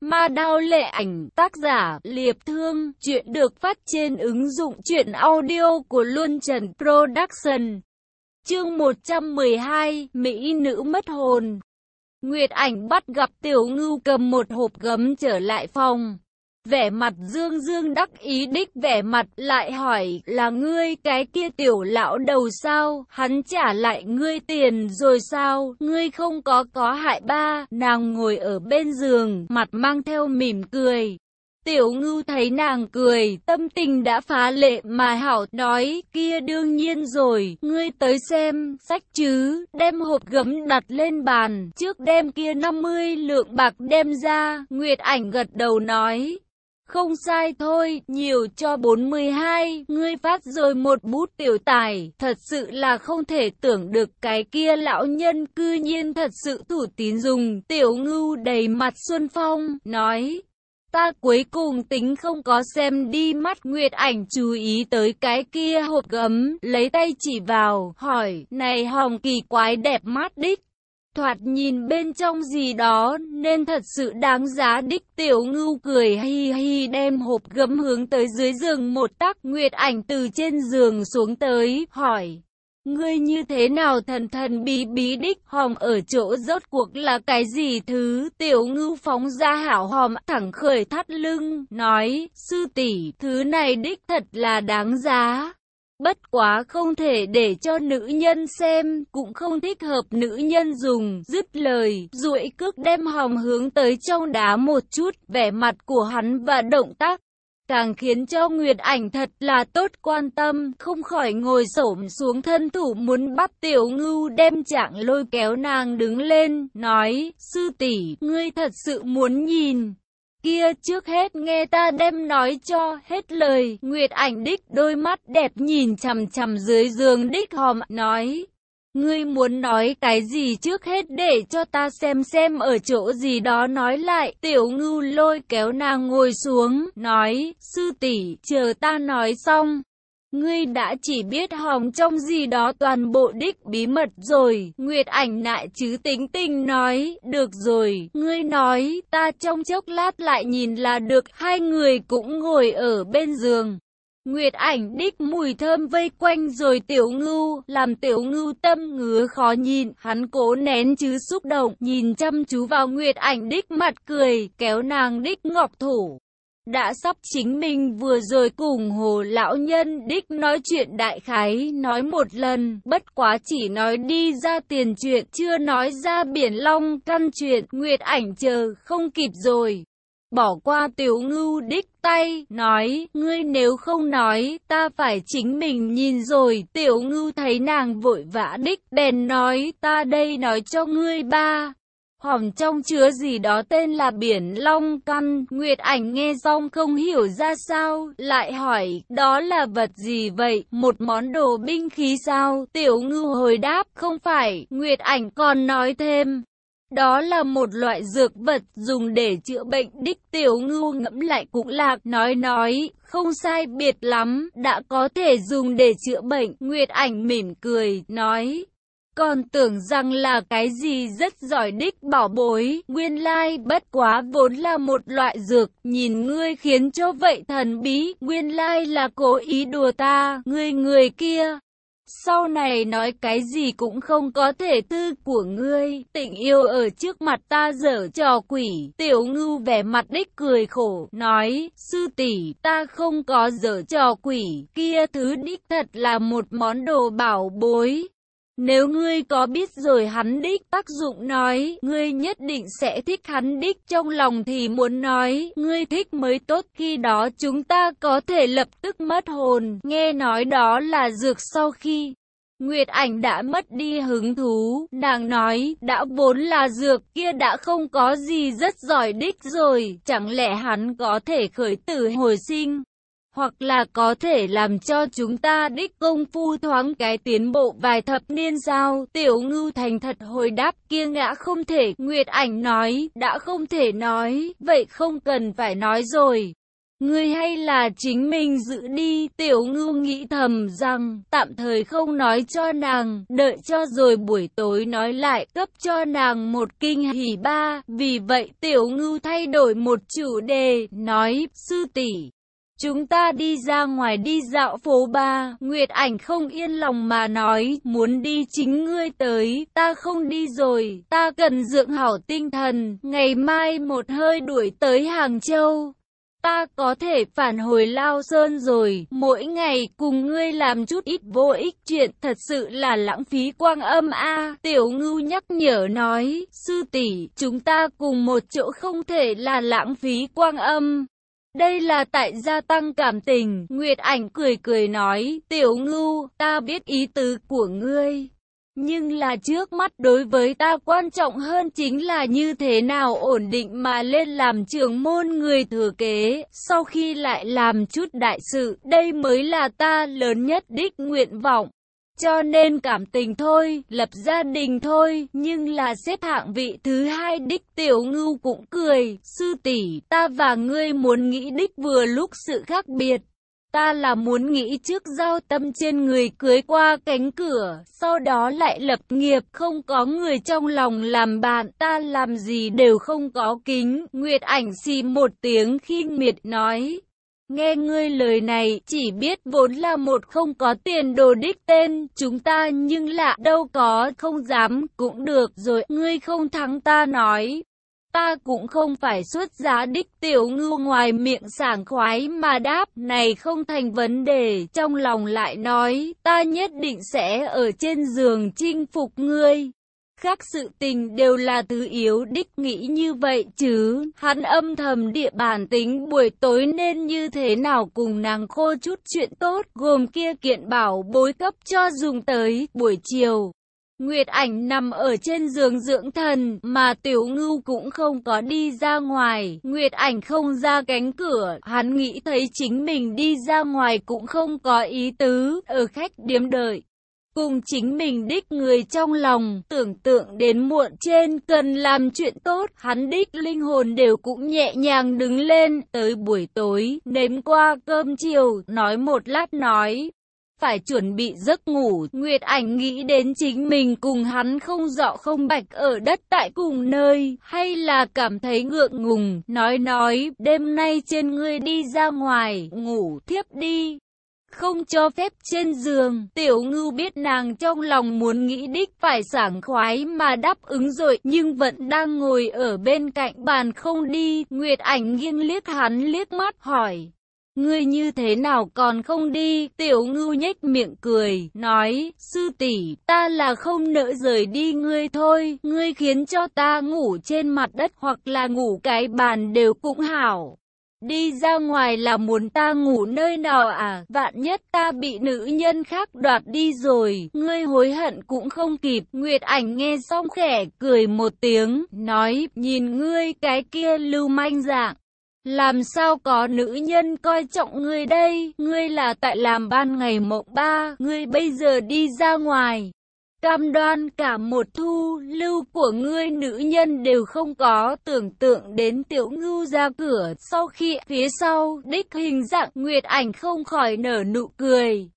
Ma đao lệ ảnh, tác giả Liệp Thương, Chuyện được phát trên ứng dụng truyện audio của Luân Trần Production. Chương 112 Mỹ nữ mất hồn. Nguyệt ảnh bắt gặp tiểu ngưu cầm một hộp gấm trở lại phòng. Vẻ mặt dương dương đắc ý đích vẻ mặt lại hỏi là ngươi cái kia tiểu lão đầu sao, hắn trả lại ngươi tiền rồi sao, ngươi không có có hại ba, nàng ngồi ở bên giường, mặt mang theo mỉm cười. Tiểu ngưu thấy nàng cười, tâm tình đã phá lệ mà hảo nói, kia đương nhiên rồi, ngươi tới xem, sách chứ, đem hộp gấm đặt lên bàn, trước đem kia 50 lượng bạc đem ra, Nguyệt ảnh gật đầu nói, không sai thôi, nhiều cho 42, ngươi phát rồi một bút tiểu tài, thật sự là không thể tưởng được cái kia lão nhân cư nhiên thật sự thủ tín dùng, tiểu ngưu đầy mặt xuân phong, nói. Ta cuối cùng tính không có xem đi mắt Nguyệt ảnh chú ý tới cái kia hộp gấm, lấy tay chỉ vào, hỏi, này hồng kỳ quái đẹp mắt đích thoạt nhìn bên trong gì đó nên thật sự đáng giá đích tiểu ngưu cười hi hi đem hộp gấm hướng tới dưới giường một tắc nguyệt ảnh từ trên giường xuống tới, hỏi, Ngươi như thế nào thần thần bí bí đích? Hòm ở chỗ rốt cuộc là cái gì thứ? Tiểu ngưu phóng ra hảo hòm thẳng khởi thắt lưng, nói, sư tỷ, thứ này đích thật là đáng giá. Bất quá không thể để cho nữ nhân xem, cũng không thích hợp nữ nhân dùng, dứt lời, duỗi cước đem hòm hướng tới trong đá một chút, vẻ mặt của hắn và động tác. Càng khiến cho Nguyệt ảnh thật là tốt quan tâm, không khỏi ngồi xổm xuống thân thủ muốn bắt tiểu ngưu đem trạng lôi kéo nàng đứng lên, nói, sư tỷ ngươi thật sự muốn nhìn kia trước hết nghe ta đem nói cho hết lời. Nguyệt ảnh đích đôi mắt đẹp nhìn chằm chằm dưới giường đích hòm nói. Ngươi muốn nói cái gì trước hết để cho ta xem xem ở chỗ gì đó nói lại. Tiểu ngưu lôi kéo nàng ngồi xuống, nói, sư tỷ chờ ta nói xong. Ngươi đã chỉ biết hòng trong gì đó toàn bộ đích bí mật rồi. Nguyệt ảnh nại chứ tính tình nói, được rồi, ngươi nói, ta trong chốc lát lại nhìn là được, hai người cũng ngồi ở bên giường. Nguyệt ảnh đích mùi thơm vây quanh rồi tiểu ngưu, làm tiểu ngưu tâm ngứa khó nhìn, hắn cố nén chứ xúc động, nhìn chăm chú vào Nguyệt ảnh đích mặt cười, kéo nàng đích ngọc thủ đã sắp chính mình vừa rồi cùng hồ lão nhân đích nói chuyện đại khái nói một lần, bất quá chỉ nói đi ra tiền chuyện, chưa nói ra biển long căn chuyện, nguyệt ảnh chờ, không kịp rồi. Bỏ qua tiểu ngưu đích tay, nói, ngươi nếu không nói, ta phải chính mình nhìn rồi, tiểu ngưu thấy nàng vội vã đích, bèn nói, ta đây nói cho ngươi ba, hòm trong chứa gì đó tên là biển long căn. Nguyệt ảnh nghe xong không hiểu ra sao, lại hỏi, đó là vật gì vậy, một món đồ binh khí sao? Tiểu ngư hồi đáp, không phải, Nguyệt ảnh còn nói thêm. Đó là một loại dược vật dùng để chữa bệnh đích tiểu ngưu ngẫm lại cũng lạc nói nói, không sai biệt lắm, đã có thể dùng để chữa bệnh. Nguyệt ảnh mỉm cười, nói, còn tưởng rằng là cái gì rất giỏi đích bảo bối, nguyên lai bất quá vốn là một loại dược, nhìn ngươi khiến cho vậy thần bí, nguyên lai là cố ý đùa ta, ngươi người kia. Sau này nói cái gì cũng không có thể tư của ngươi, tình yêu ở trước mặt ta dở trò quỷ, tiểu ngưu vẻ mặt đích cười khổ, nói, sư tỷ ta không có dở trò quỷ, kia thứ đích thật là một món đồ bảo bối. Nếu ngươi có biết rồi hắn đích tác dụng nói, ngươi nhất định sẽ thích hắn đích trong lòng thì muốn nói, ngươi thích mới tốt khi đó chúng ta có thể lập tức mất hồn, nghe nói đó là dược sau khi. Nguyệt ảnh đã mất đi hứng thú, nàng nói, đã vốn là dược kia đã không có gì rất giỏi đích rồi, chẳng lẽ hắn có thể khởi tử hồi sinh hoặc là có thể làm cho chúng ta đích công phu thoáng cái tiến bộ vài thập niên sao? Tiểu ngưu thành thật hồi đáp kia ngã không thể, Nguyệt ảnh nói, đã không thể nói, vậy không cần phải nói rồi. Ngươi hay là chính mình giữ đi, tiểu ngưu nghĩ thầm rằng, tạm thời không nói cho nàng, đợi cho rồi buổi tối nói lại, cấp cho nàng một kinh hỉ ba, vì vậy tiểu ngưu thay đổi một chủ đề, nói, sư tỷ Chúng ta đi ra ngoài đi dạo phố ba, Nguyệt ảnh không yên lòng mà nói, muốn đi chính ngươi tới, ta không đi rồi, ta cần dưỡng hảo tinh thần, ngày mai một hơi đuổi tới Hàng Châu. Ta có thể phản hồi Lao Sơn rồi, mỗi ngày cùng ngươi làm chút ít vô ích chuyện thật sự là lãng phí quang âm a. Tiểu ngưu nhắc nhở nói, sư tỷ chúng ta cùng một chỗ không thể là lãng phí quang âm. Đây là tại gia tăng cảm tình, Nguyệt ảnh cười cười nói, tiểu ngưu, ta biết ý tứ của ngươi. Nhưng là trước mắt đối với ta quan trọng hơn chính là như thế nào ổn định mà lên làm trưởng môn người thừa kế, sau khi lại làm chút đại sự, đây mới là ta lớn nhất đích nguyện vọng. Cho nên cảm tình thôi, lập gia đình thôi, nhưng là xếp hạng vị thứ hai đích tiểu ngưu cũng cười, sư tỷ ta và ngươi muốn nghĩ đích vừa lúc sự khác biệt. Ta là muốn nghĩ trước giao tâm trên người cưới qua cánh cửa, sau đó lại lập nghiệp, không có người trong lòng làm bạn, ta làm gì đều không có kính. Nguyệt ảnh xì một tiếng khi miệt nói, Nghe ngươi lời này, chỉ biết vốn là một không có tiền đồ đích tên, chúng ta nhưng lạ đâu có, không dám, cũng được rồi, ngươi không thắng ta nói. Ta cũng không phải xuất giá đích tiểu ngư ngoài miệng sảng khoái mà đáp, này không thành vấn đề, trong lòng lại nói, ta nhất định sẽ ở trên giường chinh phục ngươi. Khác sự tình đều là thứ yếu đích nghĩ như vậy chứ, hắn âm thầm địa bản tính buổi tối nên như thế nào cùng nàng khô chút chuyện tốt, gồm kia kiện bảo bối cấp cho dùng tới, buổi chiều. Nguyệt ảnh nằm ở trên giường dưỡng thần, mà tiểu ngưu cũng không có đi ra ngoài. Nguyệt ảnh không ra cánh cửa, hắn nghĩ thấy chính mình đi ra ngoài cũng không có ý tứ, ở khách điếm đợi cùng chính mình đích người trong lòng, tưởng tượng đến muộn trên cần làm chuyện tốt, hắn đích linh hồn đều cũng nhẹ nhàng đứng lên, tới buổi tối, nếm qua cơm chiều, nói một lát nói. Phải chuẩn bị giấc ngủ, Nguyệt ảnh nghĩ đến chính mình cùng hắn không rõ không bạch ở đất tại cùng nơi, hay là cảm thấy ngượng ngùng, nói nói, đêm nay trên ngươi đi ra ngoài, ngủ thiếp đi không cho phép trên giường. Tiểu ngưu biết nàng trong lòng muốn nghĩ đích phải sảng khoái mà đáp ứng rồi, nhưng vẫn đang ngồi ở bên cạnh bàn không đi. Nguyệt ảnh nghiêng liếc hắn liếc mắt hỏi. Ngươi như thế nào còn không đi? Tiểu ngưu nhếch miệng cười, nói, sư tỷ, ta là không nỡ rời đi ngươi thôi, ngươi khiến cho ta ngủ trên mặt đất hoặc là ngủ cái bàn đều cũng hảo. Đi ra ngoài là muốn ta ngủ nơi nào à? Vạn nhất ta bị nữ nhân khác đoạt đi rồi, ngươi hối hận cũng không kịp. Nguyệt ảnh nghe xong khẽ cười một tiếng, nói, nhìn ngươi cái kia lưu manh dạng. Làm sao có nữ nhân coi trọng ngươi đây? Ngươi là tại làm ban ngày mộng ba, ngươi bây giờ đi ra ngoài, Cam đoan cả một thu lưu của ngươi nữ nhân đều không có tưởng tượng đến tiểu ngưu ra cửa sau khi phía sau đích hình dạng nguyệt ảnh không khỏi nở nụ cười.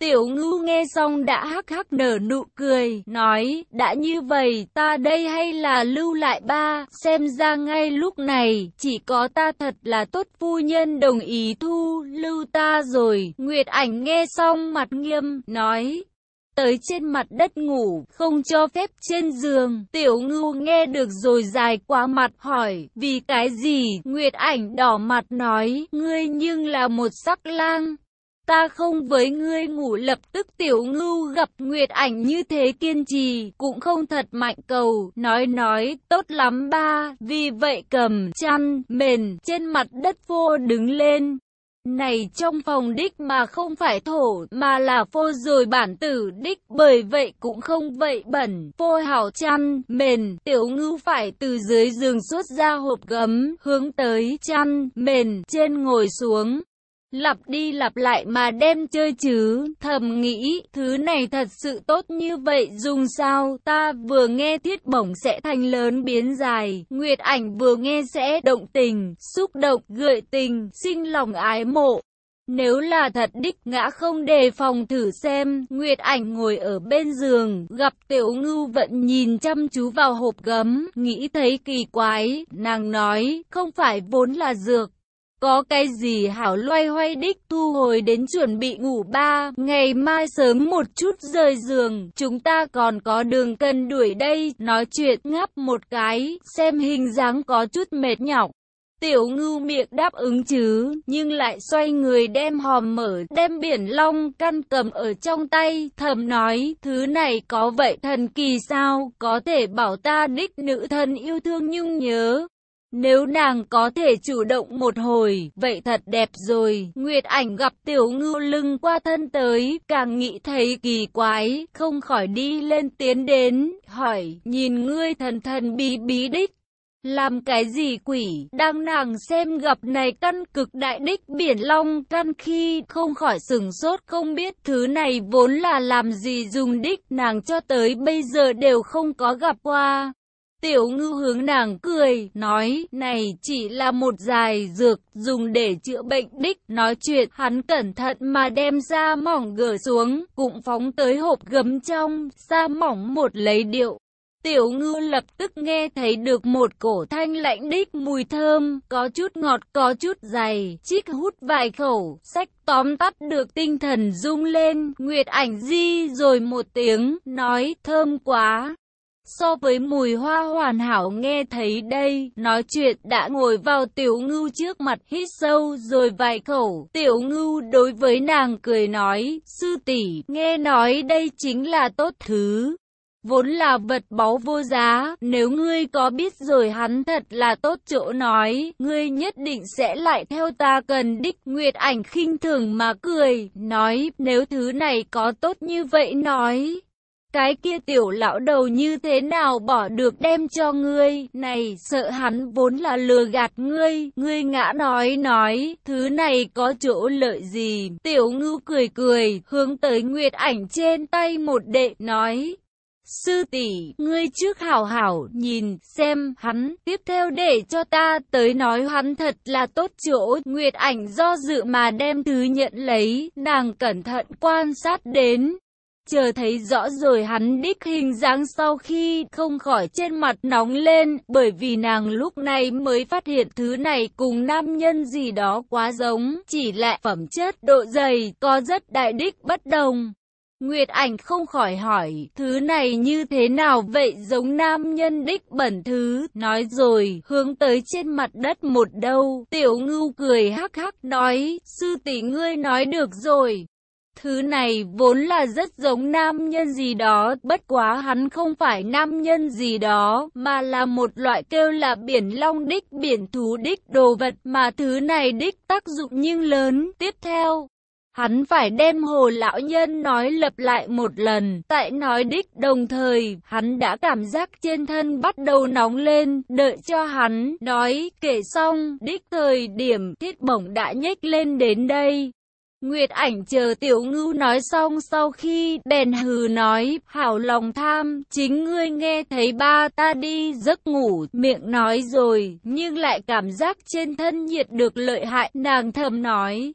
Tiểu ngưu nghe xong đã hắc hắc nở nụ cười, nói, đã như vậy ta đây hay là lưu lại ba, xem ra ngay lúc này, chỉ có ta thật là tốt phu nhân đồng ý thu lưu ta rồi. Nguyệt ảnh nghe xong mặt nghiêm, nói, tới trên mặt đất ngủ, không cho phép trên giường. Tiểu ngưu nghe được rồi dài quá mặt hỏi, vì cái gì? Nguyệt ảnh đỏ mặt nói, ngươi nhưng là một sắc lang. Ta không với ngươi ngủ lập tức tiểu ngưu gặp Nguyệt ảnh như thế kiên trì, cũng không thật mạnh cầu, nói nói, tốt lắm ba, vì vậy cầm chăn, mền, trên mặt đất vô đứng lên, này, trong phòng đích mà không phải thổ mà là phô rồi bản tử đích, bởi vậy cũng không vậy bẩn. Phô hảo chăn, mền, tiểu ngưu phải từ dưới giường xuất ra hộp gấm, hướng tới chăn, mền, trên ngồi xuống. Lặp đi lặp lại mà đem chơi chứ, thầm nghĩ, thứ này thật sự tốt như vậy dùng sao, ta vừa nghe thiết bổng sẽ thành lớn biến dài, Nguyệt ảnh vừa nghe sẽ động tình, xúc động, gợi tình, sinh lòng ái mộ. Nếu là thật đích ngã không đề phòng thử xem, Nguyệt ảnh ngồi ở bên giường, gặp tiểu ngưu vẫn nhìn chăm chú vào hộp gấm, nghĩ thấy kỳ quái, nàng nói, không phải vốn là dược. Có cái gì hảo loay hoay đích thu hồi đến chuẩn bị ngủ ba, ngày mai sớm một chút rời giường, chúng ta còn có đường cần đuổi đây, nói chuyện ngáp một cái, xem hình dáng có chút mệt nhọc. Tiểu ngưu miệng đáp ứng chứ, nhưng lại xoay người đem hòm mở, đem biển long căn cầm ở trong tay, thầm nói, thứ này có vậy thần kỳ sao, có thể bảo ta đích nữ thân yêu thương nhung nhớ. Nếu nàng có thể chủ động một hồi, vậy thật đẹp rồi. Nguyệt ảnh gặp tiểu ngưu lưng qua thân tới, càng nghĩ thấy kỳ quái, không khỏi đi lên tiến đến, hỏi, nhìn ngươi thần thần bí bí đích. Làm cái gì quỷ, đang nàng xem gặp này căn cực đại đích biển long căn khi không khỏi sừng sốt không biết thứ này vốn là làm gì dùng đích nàng cho tới bây giờ đều không có gặp qua. Tiểu ngư hướng nàng cười, nói, này chỉ là một dài dược, dùng để chữa bệnh đích. Nói chuyện, hắn cẩn thận mà đem ra mỏng gỡ xuống, cũng phóng tới hộp gấm trong, ra mỏng một lấy điệu. Tiểu ngư lập tức nghe thấy được một cổ thanh lạnh đích mùi thơm, có chút ngọt, có chút dày, chích hút vài khẩu, sách tóm tắt được tinh thần rung lên, Nguyệt ảnh di rồi một tiếng, nói thơm quá. So với mùi hoa hoàn hảo nghe thấy đây, nói chuyện đã ngồi vào tiểu ngưu trước mặt hít sâu rồi vài khẩu. Tiểu ngưu đối với nàng cười nói, sư tỷ nghe nói đây chính là tốt thứ. Vốn là vật báu vô giá, nếu ngươi có biết rồi hắn thật là tốt chỗ nói, ngươi nhất định sẽ lại theo ta cần đích nguyệt ảnh khinh thường mà cười, nói nếu thứ này có tốt như vậy nói. Cái kia tiểu lão đầu như thế nào bỏ được đem cho ngươi, này sợ hắn vốn là lừa gạt ngươi, ngươi ngã nói nói, thứ này có chỗ lợi gì, tiểu ngưu cười cười, hướng tới nguyệt ảnh trên tay một đệ nói. Sư tỷ, ngươi trước hảo hảo nhìn xem hắn, tiếp theo để cho ta tới nói hắn thật là tốt chỗ. Nguyệt ảnh do dự mà đem thứ nhận lấy, nàng cẩn thận quan sát đến, chờ thấy rõ rồi hắn đích hình dáng sau khi không khỏi trên mặt nóng lên, bởi vì nàng lúc này mới phát hiện thứ này cùng nam nhân gì đó quá giống, chỉ là phẩm chất độ dày có rất đại đích bất đồng. Nguyệt ảnh không khỏi hỏi, thứ này như thế nào vậy giống nam nhân đích bẩn thứ, nói rồi, hướng tới trên mặt đất một đâu, tiểu ngưu cười hắc hắc nói, sư tỷ ngươi nói được rồi. Thứ này vốn là rất giống nam nhân gì đó, bất quá hắn không phải nam nhân gì đó, mà là một loại kêu là biển long đích, biển thú đích đồ vật mà thứ này đích tác dụng nhưng lớn. Tiếp theo, hắn phải đem hồ lão nhân nói lập lại một lần, tại nói đích đồng thời, hắn đã cảm giác trên thân bắt đầu nóng lên, đợi cho hắn, nói, kể xong, đích thời điểm thiết bổng đã nhếch lên đến đây. Nguyệt ảnh chờ tiểu ngưu nói xong sau khi đèn hừ nói, hảo lòng tham, chính ngươi nghe thấy ba ta đi giấc ngủ, miệng nói rồi, nhưng lại cảm giác trên thân nhiệt được lợi hại, nàng thầm nói.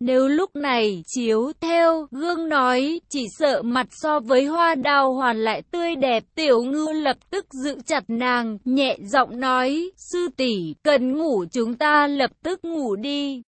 Nếu lúc này chiếu theo gương nói, chỉ sợ mặt so với hoa đào hoàn lại tươi đẹp, tiểu ngưu lập tức giữ chặt nàng, nhẹ giọng nói, sư tỷ cần ngủ chúng ta lập tức ngủ đi.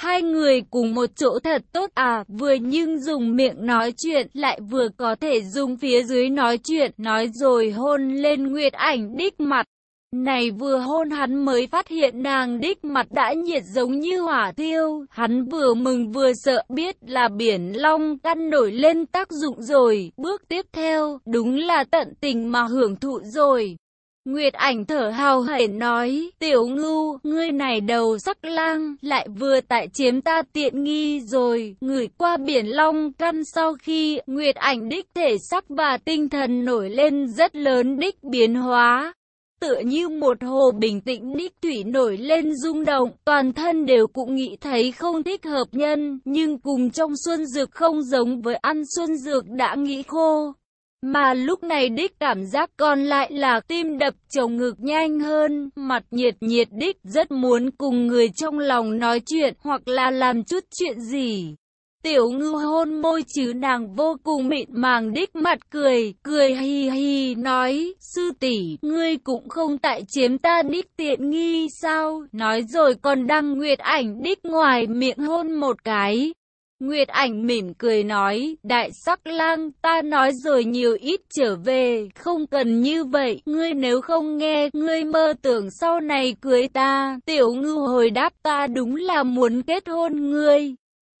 Hai người cùng một chỗ thật tốt à, vừa nhưng dùng miệng nói chuyện, lại vừa có thể dùng phía dưới nói chuyện, nói rồi hôn lên Nguyệt ảnh đích mặt. Này vừa hôn hắn mới phát hiện nàng đích mặt đã nhiệt giống như hỏa thiêu, hắn vừa mừng vừa sợ biết là biển long căn nổi lên tác dụng rồi, bước tiếp theo, đúng là tận tình mà hưởng thụ rồi. Nguyệt ảnh thở hào hển nói, tiểu ngưu, ngươi này đầu sắc lang, lại vừa tại chiếm ta tiện nghi rồi, ngửi qua biển long căn sau khi Nguyệt ảnh đích thể sắc và tinh thần nổi lên rất lớn đích biến hóa. tựa như một hồ bình tĩnh đích thủy nổi lên rung động, toàn thân đều cũng nghĩ thấy không thích hợp nhân, nhưng cùng trong xuân dược không giống với ăn xuân dược đã nghĩ khô. Mà lúc này đích cảm giác còn lại là tim đập trồng ngực nhanh hơn, mặt nhiệt nhiệt đích rất muốn cùng người trong lòng nói chuyện hoặc là làm chút chuyện gì. Tiểu ngư hôn môi chứ nàng vô cùng mịn màng đích mặt cười, cười hi hi nói, sư tỷ ngươi cũng không tại chiếm ta đích tiện nghi sao, nói rồi còn đăng nguyệt ảnh đích ngoài miệng hôn một cái. Nguyệt ảnh mỉm cười nói, đại sắc lang, ta nói rồi nhiều ít trở về, không cần như vậy, ngươi nếu không nghe, ngươi mơ tưởng sau này cưới ta, tiểu ngư hồi đáp ta đúng là muốn kết hôn ngươi.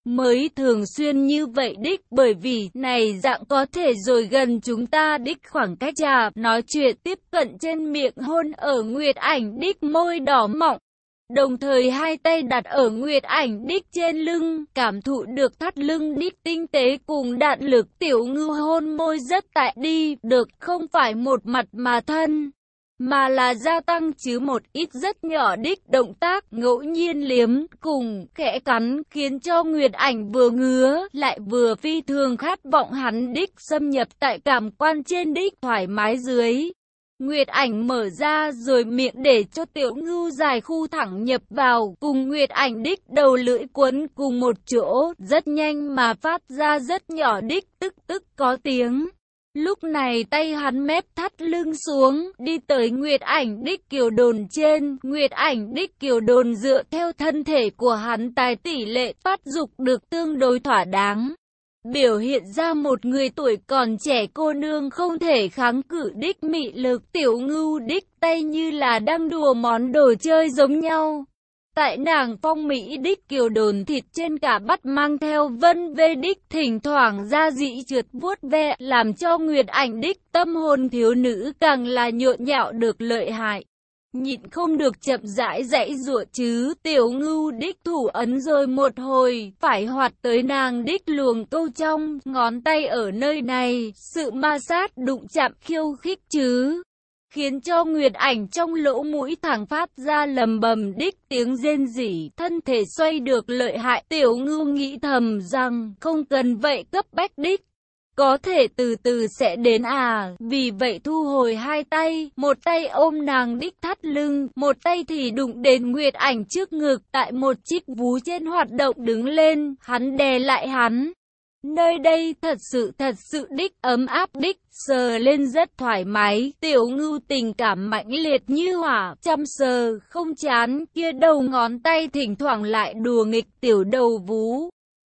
Mới thường xuyên như vậy đích bởi vì này dạng có thể rồi gần chúng ta đích khoảng cách chạp nói chuyện tiếp cận trên miệng hôn ở Nguyệt ảnh đích môi đỏ mọng. Đồng thời hai tay đặt ở Nguyệt ảnh đích trên lưng, cảm thụ được thắt lưng đích tinh tế cùng đạn lực tiểu ngư hôn môi rất tại đi, được không phải một mặt mà thân mà là gia tăng chứ một ít rất nhỏ đích động tác ngẫu nhiên liếm cùng khẽ cắn khiến cho Nguyệt ảnh vừa ngứa lại vừa phi thường khát vọng hắn đích xâm nhập tại cảm quan trên đích thoải mái dưới. Nguyệt ảnh mở ra rồi miệng để cho tiểu ngưu dài khu thẳng nhập vào cùng Nguyệt ảnh đích đầu lưỡi quấn cùng một chỗ rất nhanh mà phát ra rất nhỏ đích tức tức có tiếng. Lúc này tay hắn mép thắt lưng xuống, đi tới Nguyệt ảnh đích kiều đồn trên, Nguyệt ảnh đích kiều đồn dựa theo thân thể của hắn tài tỷ lệ phát dục được tương đối thỏa đáng. Biểu hiện ra một người tuổi còn trẻ cô nương không thể kháng cự đích mị lực tiểu ngưu đích tay như là đang đùa món đồ chơi giống nhau. Tại nàng phong Mỹ đích kiều đồn thịt trên cả bắt mang theo vân vê đích thỉnh thoảng ra dĩ trượt vuốt ve làm cho nguyệt ảnh đích tâm hồn thiếu nữ càng là nhộn nhạo được lợi hại. Nhịn không được chậm rãi dãy ruột chứ tiểu ngưu đích thủ ấn rồi một hồi phải hoạt tới nàng đích luồng câu trong ngón tay ở nơi này sự ma sát đụng chạm khiêu khích chứ khiến cho Nguyệt ảnh trong lỗ mũi thẳng phát ra lầm bầm đích tiếng rên rỉ, thân thể xoay được lợi hại. Tiểu ngưu nghĩ thầm rằng không cần vậy cấp bách đích. Có thể từ từ sẽ đến à, vì vậy thu hồi hai tay, một tay ôm nàng đích thắt lưng, một tay thì đụng đến Nguyệt ảnh trước ngực, tại một chiếc vú trên hoạt động đứng lên, hắn đè lại hắn. Nơi đây thật sự thật sự đích ấm áp đích, sờ lên rất thoải mái, tiểu ngưu tình cảm mãnh liệt như hỏa, chăm sờ, không chán, kia đầu ngón tay thỉnh thoảng lại đùa nghịch tiểu đầu vú.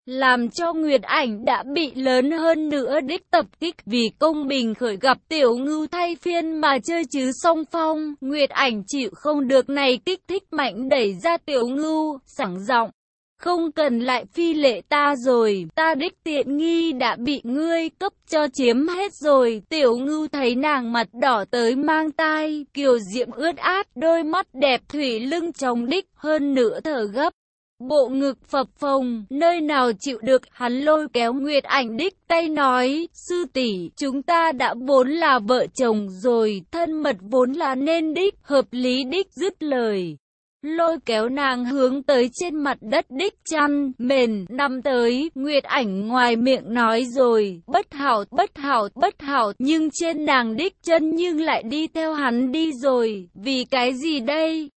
Làm cho Nguyệt ảnh đã bị lớn hơn nữa đích tập kích vì công bình khởi gặp tiểu ngưu thay phiên mà chơi chứ song phong. Nguyệt ảnh chịu không được này kích thích mạnh đẩy ra tiểu ngưu, sẵn giọng. Không cần lại phi lệ ta rồi, ta đích tiện nghi đã bị ngươi cấp cho chiếm hết rồi. Tiểu ngưu thấy nàng mặt đỏ tới mang tai, kiều diệm ướt át, đôi mắt đẹp thủy lưng trống đích, hơn nữa thở gấp. Bộ ngực phập phồng, nơi nào chịu được, hắn lôi kéo Nguyệt ảnh đích tay nói, sư tỷ chúng ta đã vốn là vợ chồng rồi, thân mật vốn là nên đích, hợp lý đích dứt lời lôi kéo nàng hướng tới trên mặt đất đích chăn, mền, nằm tới, Nguyệt ảnh ngoài miệng nói rồi, bất hảo, bất hảo, bất hảo, nhưng trên nàng đích chân nhưng lại đi theo hắn đi rồi, vì cái gì đây?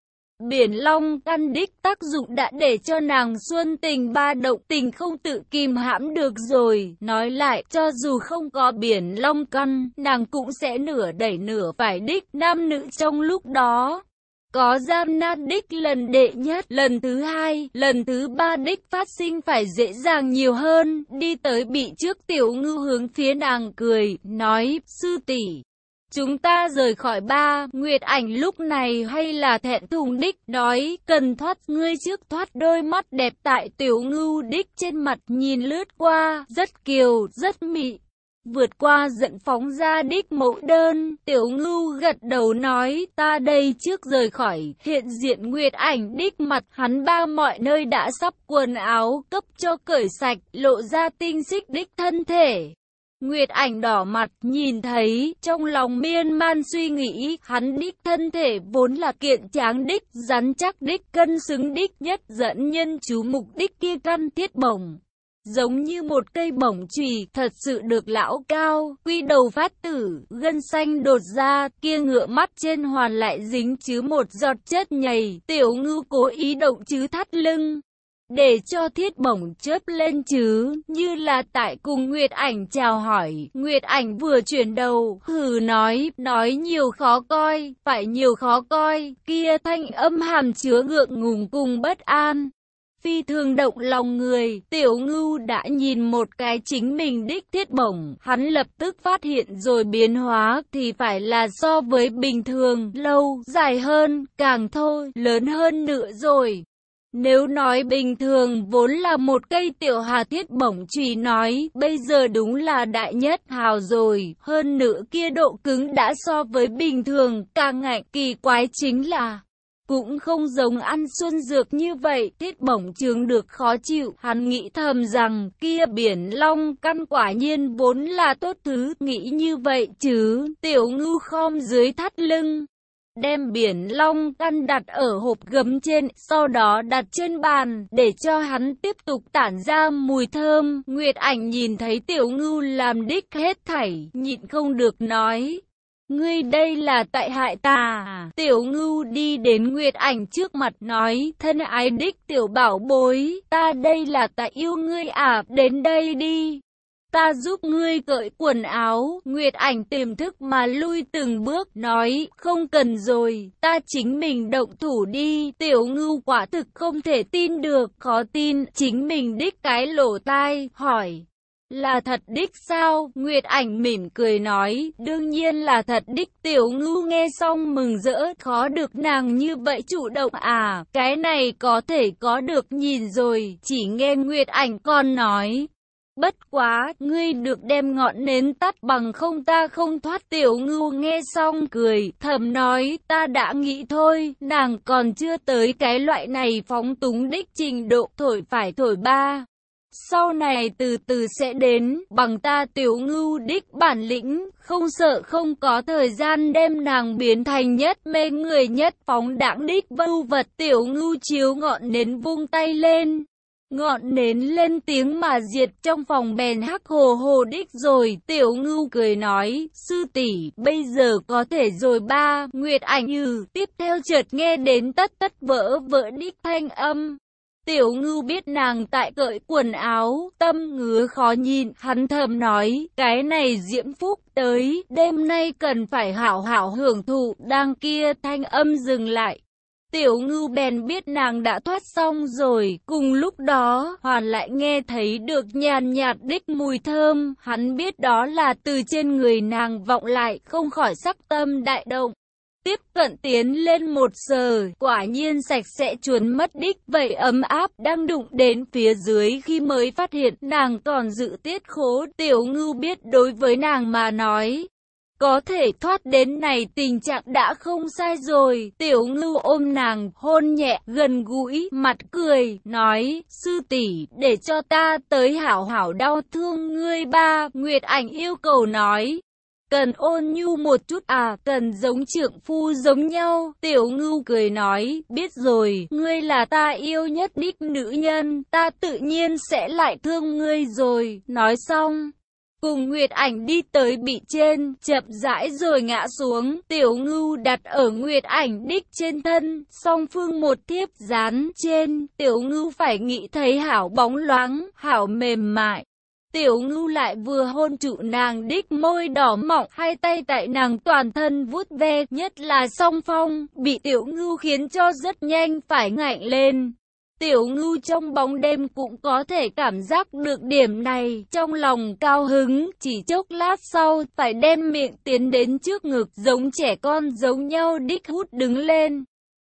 Biển Long căn đích tác dụng đã để cho nàng xuân tình ba động tình không tự kìm hãm được rồi. Nói lại, cho dù không có biển Long căn, nàng cũng sẽ nửa đẩy nửa phải đích nam nữ trong lúc đó. Có giam nát đích lần đệ nhất, lần thứ hai, lần thứ ba đích phát sinh phải dễ dàng nhiều hơn, đi tới bị trước tiểu ngư hướng phía nàng cười, nói, sư tỷ Chúng ta rời khỏi ba, Nguyệt ảnh lúc này hay là thẹn thùng đích, nói, cần thoát ngươi trước thoát đôi mắt đẹp tại tiểu ngưu đích trên mặt nhìn lướt qua, rất kiều, rất mị, Vượt qua giận phóng ra đích mẫu đơn, tiểu ngưu gật đầu nói ta đây trước rời khỏi, hiện diện nguyệt ảnh đích mặt hắn ba mọi nơi đã sắp quần áo, cấp cho cởi sạch, lộ ra tinh xích đích thân thể. Nguyệt ảnh đỏ mặt, nhìn thấy, trong lòng miên man suy nghĩ, hắn đích thân thể vốn là kiện tráng đích, rắn chắc đích, cân xứng đích nhất dẫn nhân chú mục đích kia căn thiết bổng. Giống như một cây bổng chùy thật sự được lão cao, quy đầu phát tử, gân xanh đột ra, kia ngựa mắt trên hoàn lại dính chứ một giọt chất nhầy, tiểu ngư cố ý động chứ thắt lưng để cho thiết bổng chớp lên chứ, như là tại cùng Nguyệt Ảnh chào hỏi, Nguyệt Ảnh vừa chuyển đầu, hừ nói, nói nhiều khó coi, phải nhiều khó coi, kia thanh âm hàm chứa ngượng ngùng cùng bất an. Phi thường động lòng người, tiểu ngưu đã nhìn một cái chính mình đích thiết bổng, hắn lập tức phát hiện rồi biến hóa thì phải là so với bình thường, lâu, dài hơn, càng thôi, lớn hơn nữa rồi. Nếu nói bình thường vốn là một cây tiểu hà thiết bổng trùy nói, bây giờ đúng là đại nhất hào rồi, hơn nữa kia độ cứng đã so với bình thường, càng ngại kỳ quái chính là cũng không giống ăn xuân dược như vậy, thiết bổng trường được khó chịu, hắn nghĩ thầm rằng kia biển long căn quả nhiên vốn là tốt thứ, nghĩ như vậy chứ, tiểu ngư khom dưới thắt lưng, đem biển long căn đặt ở hộp gấm trên, sau đó đặt trên bàn, để cho hắn tiếp tục tản ra mùi thơm. Nguyệt ảnh nhìn thấy tiểu ngưu làm đích hết thảy, nhịn không được nói. Ngươi đây là tại hại ta à? Tiểu ngưu đi đến Nguyệt ảnh trước mặt nói, thân ái đích tiểu bảo bối, ta đây là tại yêu ngươi à, đến đây đi ta giúp ngươi cởi quần áo, Nguyệt ảnh tiềm thức mà lui từng bước, nói, không cần rồi, ta chính mình động thủ đi, tiểu ngưu quả thực không thể tin được, khó tin, chính mình đích cái lỗ tai, hỏi. Là thật đích sao? Nguyệt ảnh mỉm cười nói, đương nhiên là thật đích tiểu ngưu nghe xong mừng rỡ, khó được nàng như vậy chủ động à, cái này có thể có được nhìn rồi, chỉ nghe Nguyệt ảnh còn nói, Bất quá, ngươi được đem ngọn nến tắt bằng không ta không thoát tiểu ngưu nghe xong cười, thầm nói, ta đã nghĩ thôi, nàng còn chưa tới cái loại này phóng túng đích trình độ thổi phải thổi ba. Sau này từ từ sẽ đến, bằng ta tiểu ngưu đích bản lĩnh, không sợ không có thời gian đem nàng biến thành nhất mê người nhất phóng đảng đích vưu vật tiểu ngưu chiếu ngọn nến vung tay lên. Ngọn nến lên tiếng mà diệt trong phòng bèn hắc hồ hồ đích rồi, tiểu ngưu cười nói, sư tỷ bây giờ có thể rồi ba, nguyệt ảnh như, tiếp theo chợt nghe đến tất tất vỡ vỡ đích thanh âm. Tiểu ngưu biết nàng tại cởi quần áo, tâm ngứa khó nhìn, hắn thầm nói, cái này diễm phúc tới, đêm nay cần phải hảo hảo hưởng thụ, đang kia thanh âm dừng lại. Tiểu ngưu bèn biết nàng đã thoát xong rồi, cùng lúc đó, hoàn lại nghe thấy được nhàn nhạt đích mùi thơm, hắn biết đó là từ trên người nàng vọng lại, không khỏi sắc tâm đại động. Tiếp cận tiến lên một giờ, quả nhiên sạch sẽ chuồn mất đích, vậy ấm áp đang đụng đến phía dưới khi mới phát hiện nàng còn dự tiết khố, tiểu ngưu biết đối với nàng mà nói, có thể thoát đến này tình trạng đã không sai rồi. Tiểu ngưu ôm nàng, hôn nhẹ, gần gũi, mặt cười, nói, sư tỷ để cho ta tới hảo hảo đau thương ngươi ba. Nguyệt ảnh yêu cầu nói, cần ôn nhu một chút à, cần giống trượng phu giống nhau. Tiểu ngưu cười nói, biết rồi, ngươi là ta yêu nhất đích nữ nhân, ta tự nhiên sẽ lại thương ngươi rồi. Nói xong, Cùng Nguyệt Ảnh đi tới bị trên, chậm rãi rồi ngã xuống, tiểu ngưu đặt ở Nguyệt Ảnh đích trên thân, song phương một thiếp dán trên, tiểu ngưu phải nghĩ thấy hảo bóng loáng, hảo mềm mại. Tiểu ngưu lại vừa hôn trụ nàng đích môi đỏ mọng, hai tay tại nàng toàn thân vuốt ve, nhất là song phong, bị tiểu ngưu khiến cho rất nhanh phải ngạnh lên. Tiểu ngưu trong bóng đêm cũng có thể cảm giác được điểm này, trong lòng cao hứng, chỉ chốc lát sau, phải đem miệng tiến đến trước ngực, giống trẻ con giống nhau đích hút đứng lên.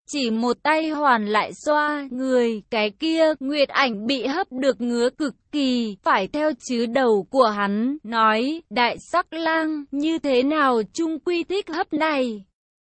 Chỉ một tay hoàn lại xoa, người, cái kia, Nguyệt ảnh bị hấp được ngứa cực kỳ, phải theo chứ đầu của hắn, nói, đại sắc lang, như thế nào trung quy thích hấp này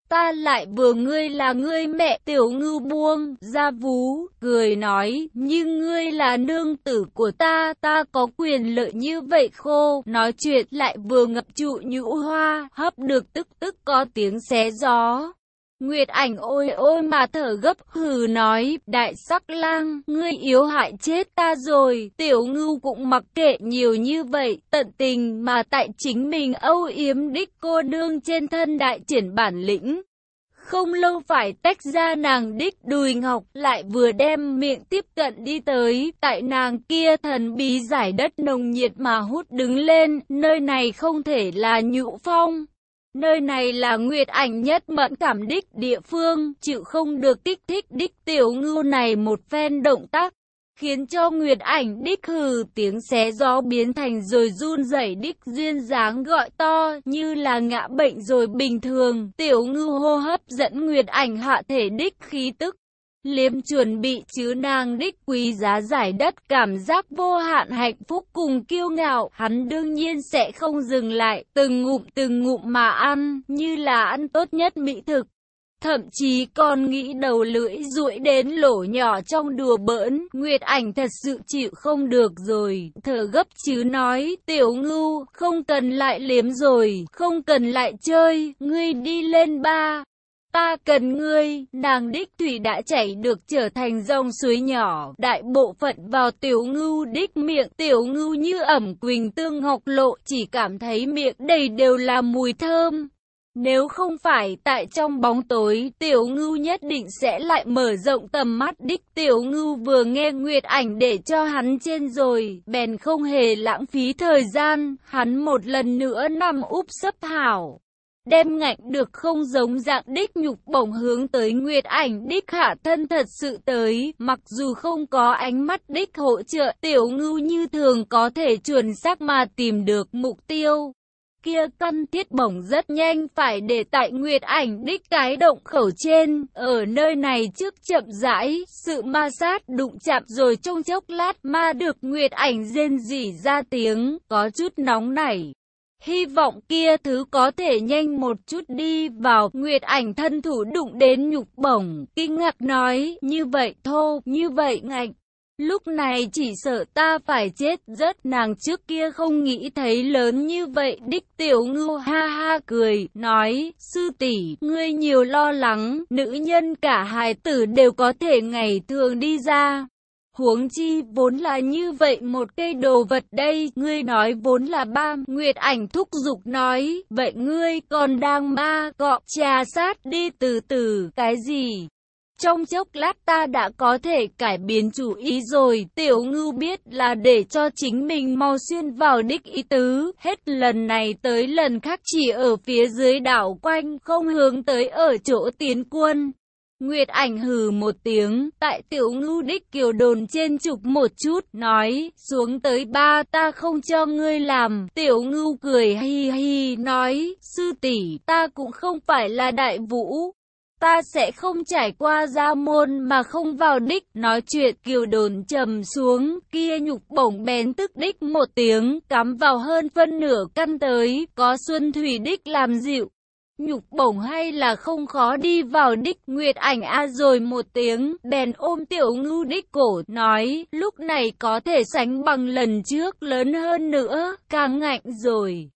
ta lại vừa ngươi là ngươi mẹ tiểu ngư buông ra vú, cười nói, nhưng ngươi là nương tử của ta, ta có quyền lợi như vậy khô, nói chuyện lại vừa ngập trụ nhũ hoa, hấp được tức tức có tiếng xé gió. Nguyệt ảnh ôi ôi mà thở gấp hừ nói, đại sắc lang, ngươi yếu hại chết ta rồi, tiểu ngưu cũng mặc kệ nhiều như vậy, tận tình mà tại chính mình âu yếm đích cô đương trên thân đại triển bản lĩnh. Không lâu phải tách ra nàng đích đùi ngọc, lại vừa đem miệng tiếp cận đi tới, tại nàng kia thần bí giải đất nồng nhiệt mà hút đứng lên, nơi này không thể là nhũ phong. Nơi này là nguyệt ảnh nhất mẫn cảm đích địa phương, chịu không được kích thích đích tiểu ngưu này một phen động tác, khiến cho nguyệt ảnh đích hừ tiếng xé gió biến thành rồi run rẩy đích duyên dáng gọi to như là ngã bệnh rồi bình thường, tiểu ngưu hô hấp dẫn nguyệt ảnh hạ thể đích khí tức. Liêm chuẩn bị chứ nàng đích quý giá giải đất cảm giác vô hạn hạnh phúc cùng kiêu ngạo, hắn đương nhiên sẽ không dừng lại, từng ngụm từng ngụm mà ăn, như là ăn tốt nhất mỹ thực. Thậm chí còn nghĩ đầu lưỡi rũi đến lỗ nhỏ trong đùa bỡn, Nguyệt ảnh thật sự chịu không được rồi, thở gấp chứ nói, tiểu ngưu, không cần lại liếm rồi, không cần lại chơi, ngươi đi lên ba. Ta cần ngươi, nàng đích thủy đã chảy được trở thành dòng suối nhỏ, đại bộ phận vào tiểu ngưu đích miệng, tiểu ngưu như ẩm quỳnh tương ngọc lộ, chỉ cảm thấy miệng đầy đều là mùi thơm. Nếu không phải tại trong bóng tối, tiểu ngưu nhất định sẽ lại mở rộng tầm mắt đích. Tiểu ngưu vừa nghe nguyệt ảnh để cho hắn trên rồi, bèn không hề lãng phí thời gian, hắn một lần nữa nằm úp sấp hảo đem ngạnh được không giống dạng đích nhục bổng hướng tới nguyệt ảnh đích hạ thân thật sự tới, mặc dù không có ánh mắt đích hỗ trợ tiểu ngưu như thường có thể chuẩn xác mà tìm được mục tiêu. Kia căn thiết bổng rất nhanh phải để tại nguyệt ảnh đích cái động khẩu trên, ở nơi này trước chậm rãi, sự ma sát đụng chạm rồi trong chốc lát ma được nguyệt ảnh rên rỉ ra tiếng, có chút nóng nảy. Hy vọng kia thứ có thể nhanh một chút đi vào, Nguyệt ảnh thân thủ đụng đến nhục bổng, kinh ngạc nói, như vậy thô, như vậy ngạnh. Lúc này chỉ sợ ta phải chết rất nàng trước kia không nghĩ thấy lớn như vậy đích tiểu ngưu ha ha cười, nói, sư tỷ ngươi nhiều lo lắng, nữ nhân cả hài tử đều có thể ngày thường đi ra. Huống chi vốn là như vậy một cây đồ vật đây, ngươi nói vốn là ba, Nguyệt ảnh thúc giục nói, vậy ngươi còn đang ba, cọ trà sát đi từ từ, cái gì? Trong chốc lát ta đã có thể cải biến chủ ý rồi, tiểu ngưu biết là để cho chính mình mau xuyên vào đích ý tứ, hết lần này tới lần khác chỉ ở phía dưới đảo quanh, không hướng tới ở chỗ tiến quân. Nguyệt ảnh hừ một tiếng, tại tiểu ngưu đích kiều đồn trên chụp một chút, nói, xuống tới ba ta không cho ngươi làm. Tiểu ngưu cười hi hi, nói, sư tỷ ta cũng không phải là đại vũ. Ta sẽ không trải qua gia môn mà không vào đích, nói chuyện kiều đồn trầm xuống, kia nhục bổng bén tức đích một tiếng, cắm vào hơn phân nửa căn tới, có xuân thủy đích làm dịu nhục bổng hay là không khó đi vào đích nguyệt ảnh a rồi một tiếng, bèn ôm tiểu ngưu đích cổ, nói, lúc này có thể sánh bằng lần trước lớn hơn nữa, càng ngạnh rồi.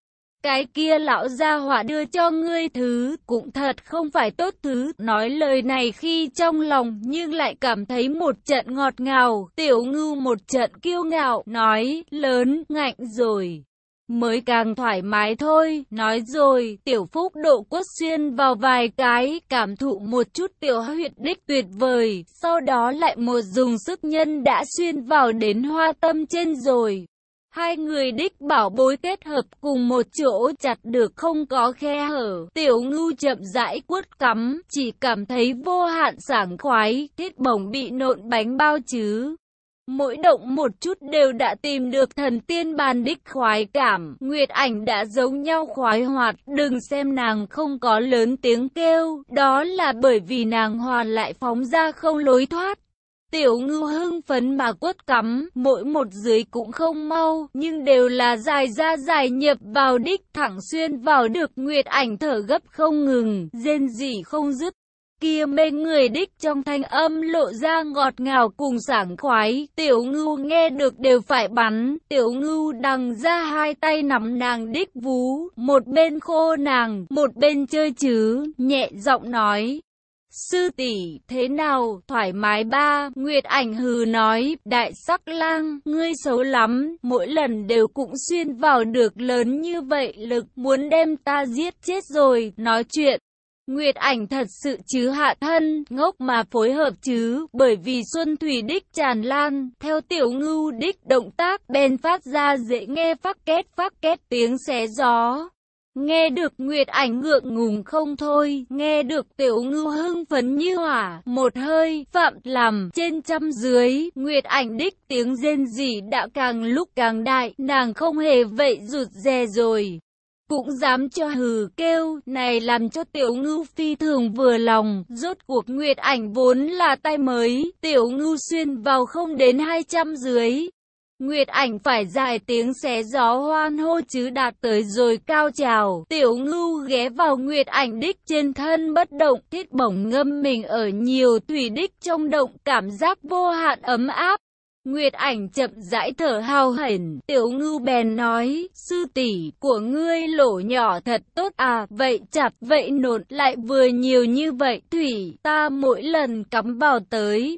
Cái kia lão gia hỏa đưa cho ngươi thứ, cũng thật không phải tốt thứ, nói lời này khi trong lòng nhưng lại cảm thấy một trận ngọt ngào, tiểu ngưu một trận kiêu ngạo, nói, lớn, ngạnh rồi mới càng thoải mái thôi. Nói rồi, tiểu phúc độ quất xuyên vào vài cái, cảm thụ một chút tiểu huyệt đích tuyệt vời, sau đó lại một dùng sức nhân đã xuyên vào đến hoa tâm trên rồi. Hai người đích bảo bối kết hợp cùng một chỗ chặt được không có khe hở. Tiểu ngưu chậm rãi quất cắm, chỉ cảm thấy vô hạn sảng khoái, thiết bổng bị nộn bánh bao chứ. Mỗi động một chút đều đã tìm được thần tiên bàn đích khoái cảm, Nguyệt ảnh đã giống nhau khoái hoạt, đừng xem nàng không có lớn tiếng kêu, đó là bởi vì nàng hoàn lại phóng ra không lối thoát. Tiểu Ngư hưng phấn mà quất cắm, mỗi một dưới cũng không mau, nhưng đều là dài ra dài nhập vào đích thẳng xuyên vào được. Nguyệt ảnh thở gấp không ngừng, rên rỉ không dứt kia mê người đích trong thanh âm lộ ra ngọt ngào cùng sảng khoái, tiểu ngưu nghe được đều phải bắn, tiểu ngưu đằng ra hai tay nắm nàng đích vú, một bên khô nàng, một bên chơi chứ, nhẹ giọng nói. Sư tỷ thế nào, thoải mái ba, Nguyệt ảnh hừ nói, đại sắc lang, ngươi xấu lắm, mỗi lần đều cũng xuyên vào được lớn như vậy lực, muốn đem ta giết chết rồi, nói chuyện. Nguyệt ảnh thật sự chứ hạ thân, ngốc mà phối hợp chứ, bởi vì xuân thủy đích tràn lan, theo tiểu ngưu đích động tác, bèn phát ra dễ nghe phát kết phát kết tiếng xé gió. Nghe được Nguyệt ảnh ngượng ngùng không thôi, nghe được tiểu ngưu hưng phấn như hỏa, một hơi, phạm làm, trên trăm dưới, Nguyệt ảnh đích tiếng rên rỉ đã càng lúc càng đại, nàng không hề vậy rụt rè rồi cũng dám cho hừ kêu, này làm cho tiểu ngưu phi thường vừa lòng, rốt cuộc nguyệt ảnh vốn là tay mới, tiểu ngưu xuyên vào không đến 200 dưới. Nguyệt ảnh phải dài tiếng xé gió hoan hô chứ đạt tới rồi cao trào, tiểu ngưu ghé vào Nguyệt ảnh đích trên thân bất động, thiết bổng ngâm mình ở nhiều thủy đích trong động cảm giác vô hạn ấm áp. Nguyệt ảnh chậm rãi thở hào hển, tiểu ngưu bèn nói, sư tỷ của ngươi lỗ nhỏ thật tốt à, vậy chặt vậy nột lại vừa nhiều như vậy, thủy, ta mỗi lần cắm vào tới.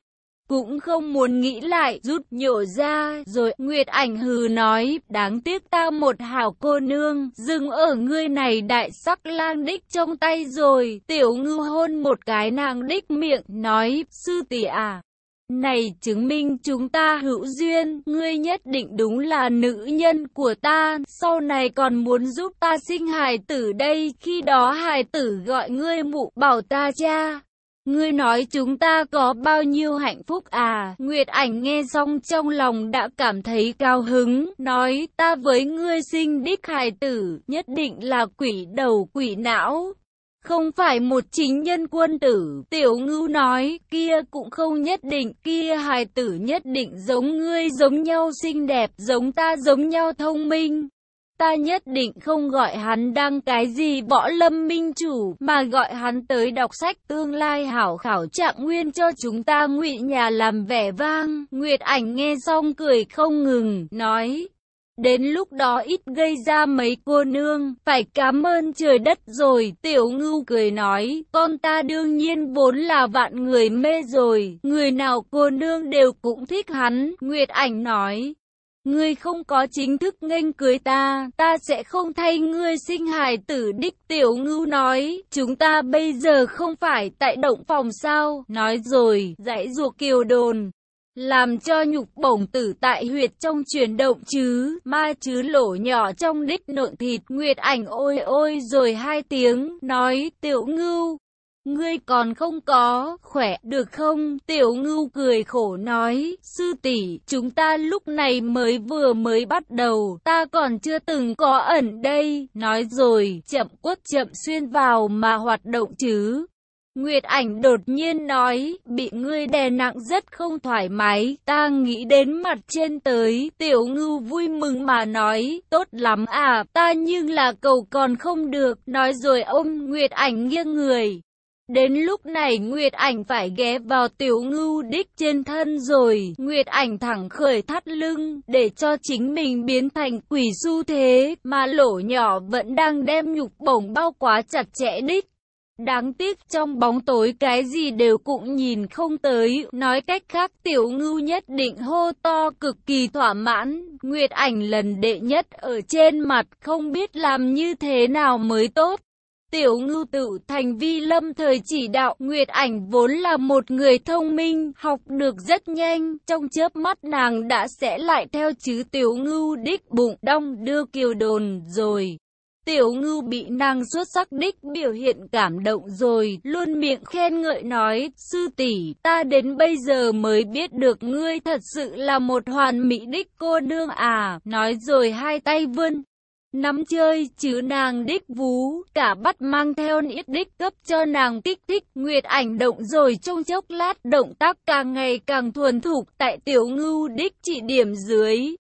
Cũng không muốn nghĩ lại, rút nhổ ra, rồi Nguyệt ảnh hừ nói, đáng tiếc ta một hảo cô nương, dừng ở ngươi này đại sắc lang đích trong tay rồi, tiểu ngưu hôn một cái nàng đích miệng, nói, sư tỷ à, này chứng minh chúng ta hữu duyên, ngươi nhất định đúng là nữ nhân của ta, sau này còn muốn giúp ta sinh hài tử đây, khi đó hài tử gọi ngươi mụ bảo ta cha. Ngươi nói chúng ta có bao nhiêu hạnh phúc à? Nguyệt ảnh nghe xong trong lòng đã cảm thấy cao hứng, nói ta với ngươi sinh đích hài tử, nhất định là quỷ đầu quỷ não, không phải một chính nhân quân tử, tiểu ngưu nói, kia cũng không nhất định, kia hài tử nhất định giống ngươi giống nhau xinh đẹp, giống ta giống nhau thông minh. Ta nhất định không gọi hắn đăng cái gì võ lâm minh chủ, mà gọi hắn tới đọc sách tương lai hảo khảo trạng nguyên cho chúng ta ngụy nhà làm vẻ vang. Nguyệt ảnh nghe xong cười không ngừng, nói, Đến lúc đó ít gây ra mấy cô nương, phải cảm ơn trời đất rồi, tiểu ngưu cười nói, con ta đương nhiên vốn là vạn người mê rồi, người nào cô nương đều cũng thích hắn, Nguyệt ảnh nói. Ngươi không có chính thức nghênh cưới ta, ta sẽ không thay ngươi sinh hài tử đích tiểu ngưu nói, chúng ta bây giờ không phải tại động phòng sao, nói rồi, dãy ruột kiều đồn làm cho nhục bổng tử tại huyệt trong chuyển động chứ, ma chứ lỗ nhỏ trong đích nộn thịt, nguyệt ảnh ôi ôi rồi hai tiếng, nói, tiểu ngưu, ngươi còn không có, khỏe, được không? Tiểu ngưu cười khổ nói, sư tỷ chúng ta lúc này mới vừa mới bắt đầu, ta còn chưa từng có ẩn đây, nói rồi, chậm quất chậm xuyên vào mà hoạt động chứ. Nguyệt ảnh đột nhiên nói, bị ngươi đè nặng rất không thoải mái, ta nghĩ đến mặt trên tới, tiểu ngưu vui mừng mà nói, tốt lắm à, ta nhưng là cầu còn không được, nói rồi ôm Nguyệt ảnh nghiêng người. Đến lúc này Nguyệt ảnh phải ghé vào tiểu ngưu đích trên thân rồi, Nguyệt ảnh thẳng khởi thắt lưng, để cho chính mình biến thành quỷ su thế, mà lỗ nhỏ vẫn đang đem nhục bổng bao quá chặt chẽ đích. Đáng tiếc trong bóng tối cái gì đều cũng nhìn không tới, nói cách khác tiểu ngưu nhất định hô to cực kỳ thỏa mãn, Nguyệt ảnh lần đệ nhất ở trên mặt không biết làm như thế nào mới tốt. Tiểu ngưu tự thành vi lâm thời chỉ đạo, Nguyệt ảnh vốn là một người thông minh, học được rất nhanh, trong chớp mắt nàng đã sẽ lại theo chứ tiểu ngưu đích bụng đong đưa kiều đồn rồi. Tiểu ngưu bị nàng xuất sắc đích biểu hiện cảm động rồi, luôn miệng khen ngợi nói, sư tỷ ta đến bây giờ mới biết được ngươi thật sự là một hoàn mỹ đích cô nương à, nói rồi hai tay vươn. nắm chơi chứ nàng đích vú, cả bắt mang theo ít đích cấp cho nàng kích thích, nguyệt ảnh động rồi trong chốc lát động tác càng ngày càng thuần thục tại tiểu ngưu đích chỉ điểm dưới.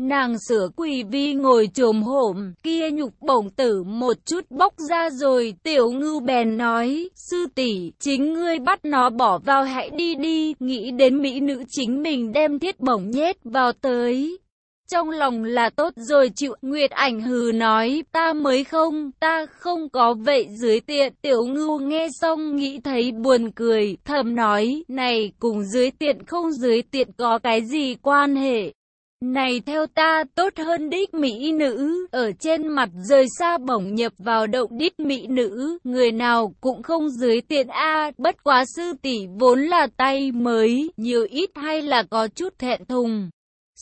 Nàng sửa quỳ vi ngồi trồm hổm, kia nhục bổng tử một chút bóc ra rồi, tiểu ngưu bèn nói, sư tỷ chính ngươi bắt nó bỏ vào hãy đi đi, nghĩ đến mỹ nữ chính mình đem thiết bổng nhét vào tới. Trong lòng là tốt rồi chịu, Nguyệt ảnh hừ nói, ta mới không, ta không có vậy dưới tiện, tiểu ngưu nghe xong nghĩ thấy buồn cười, thầm nói, này cùng dưới tiện không dưới tiện có cái gì quan hệ. Này theo ta tốt hơn đích mỹ nữ, ở trên mặt rời xa bổng nhập vào động đích mỹ nữ, người nào cũng không dưới tiện A, bất quá sư tỷ vốn là tay mới, nhiều ít hay là có chút thẹn thùng.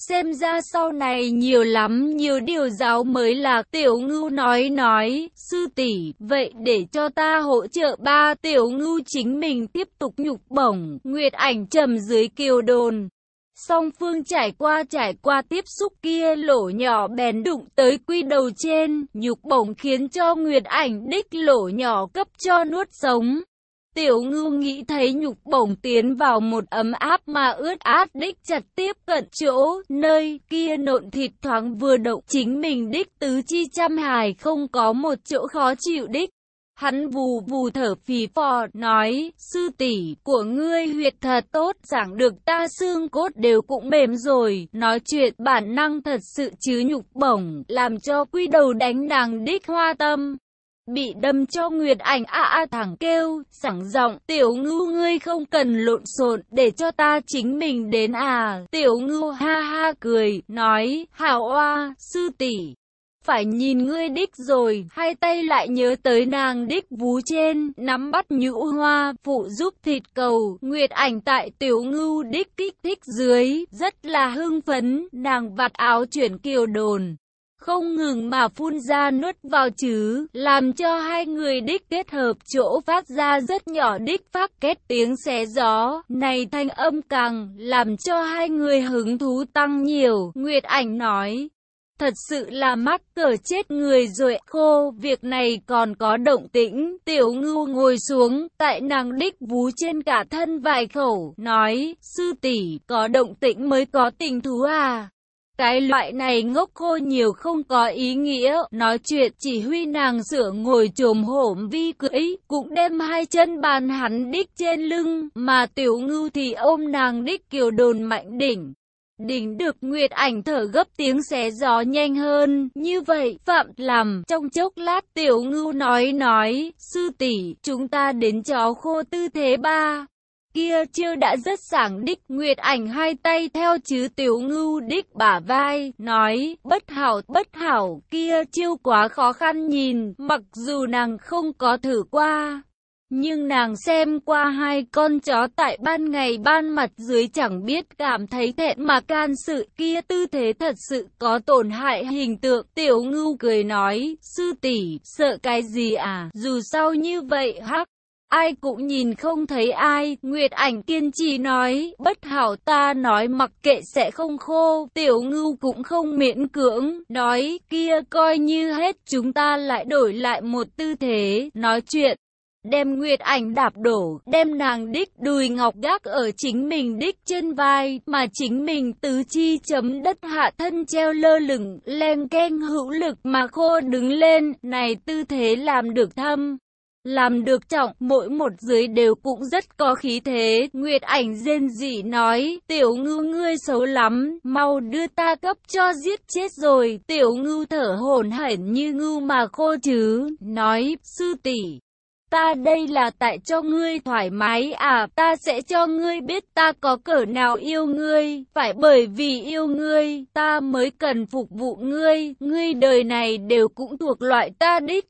Xem ra sau này nhiều lắm, nhiều điều giáo mới là tiểu ngưu nói nói, sư tỷ vậy để cho ta hỗ trợ ba tiểu ngưu chính mình tiếp tục nhục bổng, nguyệt ảnh trầm dưới kiều đồn. Song phương trải qua trải qua tiếp xúc kia lỗ nhỏ bèn đụng tới quy đầu trên, nhục bổng khiến cho Nguyệt ảnh đích lỗ nhỏ cấp cho nuốt sống. Tiểu ngưu nghĩ thấy nhục bổng tiến vào một ấm áp mà ướt át đích chặt tiếp cận chỗ, nơi kia nộn thịt thoáng vừa động chính mình đích tứ chi trăm hài không có một chỗ khó chịu đích. Hắn vù vù thở phì phò, nói, sư tỷ của ngươi huyệt thật tốt, giảng được ta xương cốt đều cũng mềm rồi, nói chuyện bản năng thật sự chứ nhục bổng, làm cho quy đầu đánh nàng đích hoa tâm. Bị đâm cho Nguyệt ảnh a a thẳng kêu, sẵn giọng, tiểu ngưu ngươi không cần lộn xộn, để cho ta chính mình đến à, tiểu ngưu ha ha cười, nói, hảo oa, sư tỷ phải nhìn ngươi đích rồi, hai tay lại nhớ tới nàng đích vú trên, nắm bắt nhũ hoa, phụ giúp thịt cầu, nguyệt ảnh tại tiểu ngưu đích kích thích dưới, rất là hưng phấn, nàng vặt áo chuyển kiều đồn. Không ngừng mà phun ra nuốt vào chứ, làm cho hai người đích kết hợp chỗ phát ra rất nhỏ đích phát kết tiếng xé gió, này thanh âm càng, làm cho hai người hứng thú tăng nhiều, Nguyệt ảnh nói. Thật sự là mắc cỡ chết người rồi, khô, việc này còn có động tĩnh, tiểu ngưu ngồi xuống, tại nàng đích vú trên cả thân vài khẩu, nói, sư tỷ có động tĩnh mới có tình thú à. Cái loại này ngốc khô nhiều không có ý nghĩa, nói chuyện chỉ huy nàng sửa ngồi trồm hổm vi cưỡi, cũng đem hai chân bàn hắn đích trên lưng, mà tiểu ngưu thì ôm nàng đích kiều đồn mạnh đỉnh. Đỉnh được Nguyệt ảnh thở gấp tiếng xé gió nhanh hơn, như vậy, Phạm làm, trong chốc lát tiểu ngưu nói nói, sư tỷ chúng ta đến chó khô tư thế ba. Kia chưa đã rất sảng đích, Nguyệt ảnh hai tay theo chứ tiểu ngưu đích bả vai, nói, bất hảo, bất hảo, kia chiêu quá khó khăn nhìn, mặc dù nàng không có thử qua, nhưng nàng xem qua hai con chó tại ban ngày ban mặt dưới chẳng biết cảm thấy thẹn mà can sự kia tư thế thật sự có tổn hại hình tượng. Tiểu ngưu cười nói, sư tỷ sợ cái gì à, dù sao như vậy hắc. Ai cũng nhìn không thấy ai, Nguyệt ảnh kiên trì nói, bất hảo ta nói mặc kệ sẽ không khô, tiểu ngưu cũng không miễn cưỡng, nói, kia coi như hết chúng ta lại đổi lại một tư thế, nói chuyện đem Nguyệt ảnh đạp đổ, đem nàng đích đùi ngọc gác ở chính mình đích trên vai, mà chính mình tứ chi chấm đất hạ thân treo lơ lửng, len keng hữu lực mà khô đứng lên, này tư thế làm được thâm. Làm được trọng, mỗi một dưới đều cũng rất có khí thế. Nguyệt ảnh rên dị nói, tiểu ngư ngươi xấu lắm, mau đưa ta cấp cho giết chết rồi. Tiểu ngư thở hổn hển như ngư mà khô chứ, nói, sư tỷ ta đây là tại cho ngươi thoải mái à, ta sẽ cho ngươi biết ta có cỡ nào yêu ngươi, phải bởi vì yêu ngươi, ta mới cần phục vụ ngươi, ngươi đời này đều cũng thuộc loại ta đích.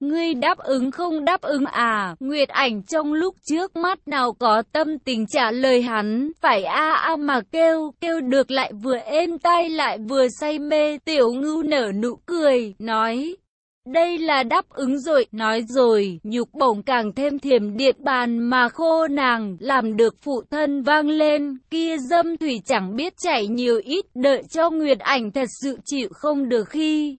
Ngươi đáp ứng không đáp ứng à, Nguyệt ảnh trong lúc trước mắt nào có tâm tình trả lời hắn, phải a a mà kêu, kêu được lại vừa êm tay lại vừa say mê, tiểu ngưu nở nụ cười, nói, đây là đáp ứng rồi, nói rồi, nhục bổng càng thêm thiềm điện bàn mà khô nàng, làm được phụ thân vang lên, kia dâm thủy chẳng biết chảy nhiều ít, đợi cho Nguyệt ảnh thật sự chịu không được khi.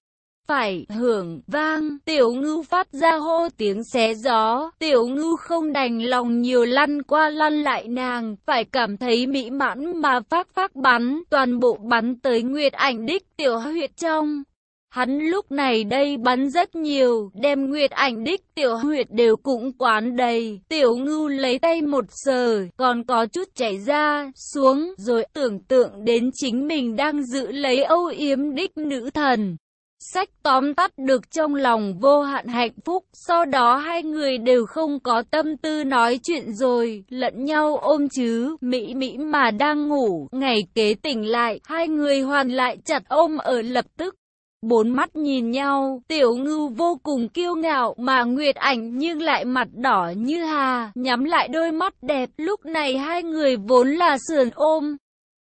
phải hưởng vang, tiểu ngưu phát ra hô tiếng xé gió, tiểu ngưu không đành lòng nhiều lăn qua lăn lại nàng, phải cảm thấy mỹ mãn mà phát phát bắn, toàn bộ bắn tới Nguyệt ảnh đích tiểu huyệt trong. Hắn lúc này đây bắn rất nhiều, đem nguyệt ảnh đích tiểu huyệt đều cũng quán đầy. Tiểu ngưu lấy tay một sờ, còn có chút chảy ra, xuống, rồi tưởng tượng đến chính mình đang giữ lấy âu yếm đích nữ thần. Sách tóm tắt được trong lòng vô hạn hạnh phúc, sau đó hai người đều không có tâm tư nói chuyện rồi, lẫn nhau ôm chứ, mỹ mỹ mà đang ngủ, ngày kế tỉnh lại, hai người hoàn lại chặt ôm ở lập tức. Bốn mắt nhìn nhau, tiểu ngưu vô cùng kiêu ngạo mà Nguyệt ảnh nhưng lại mặt đỏ như hà, nhắm lại đôi mắt đẹp, lúc này hai người vốn là sườn ôm.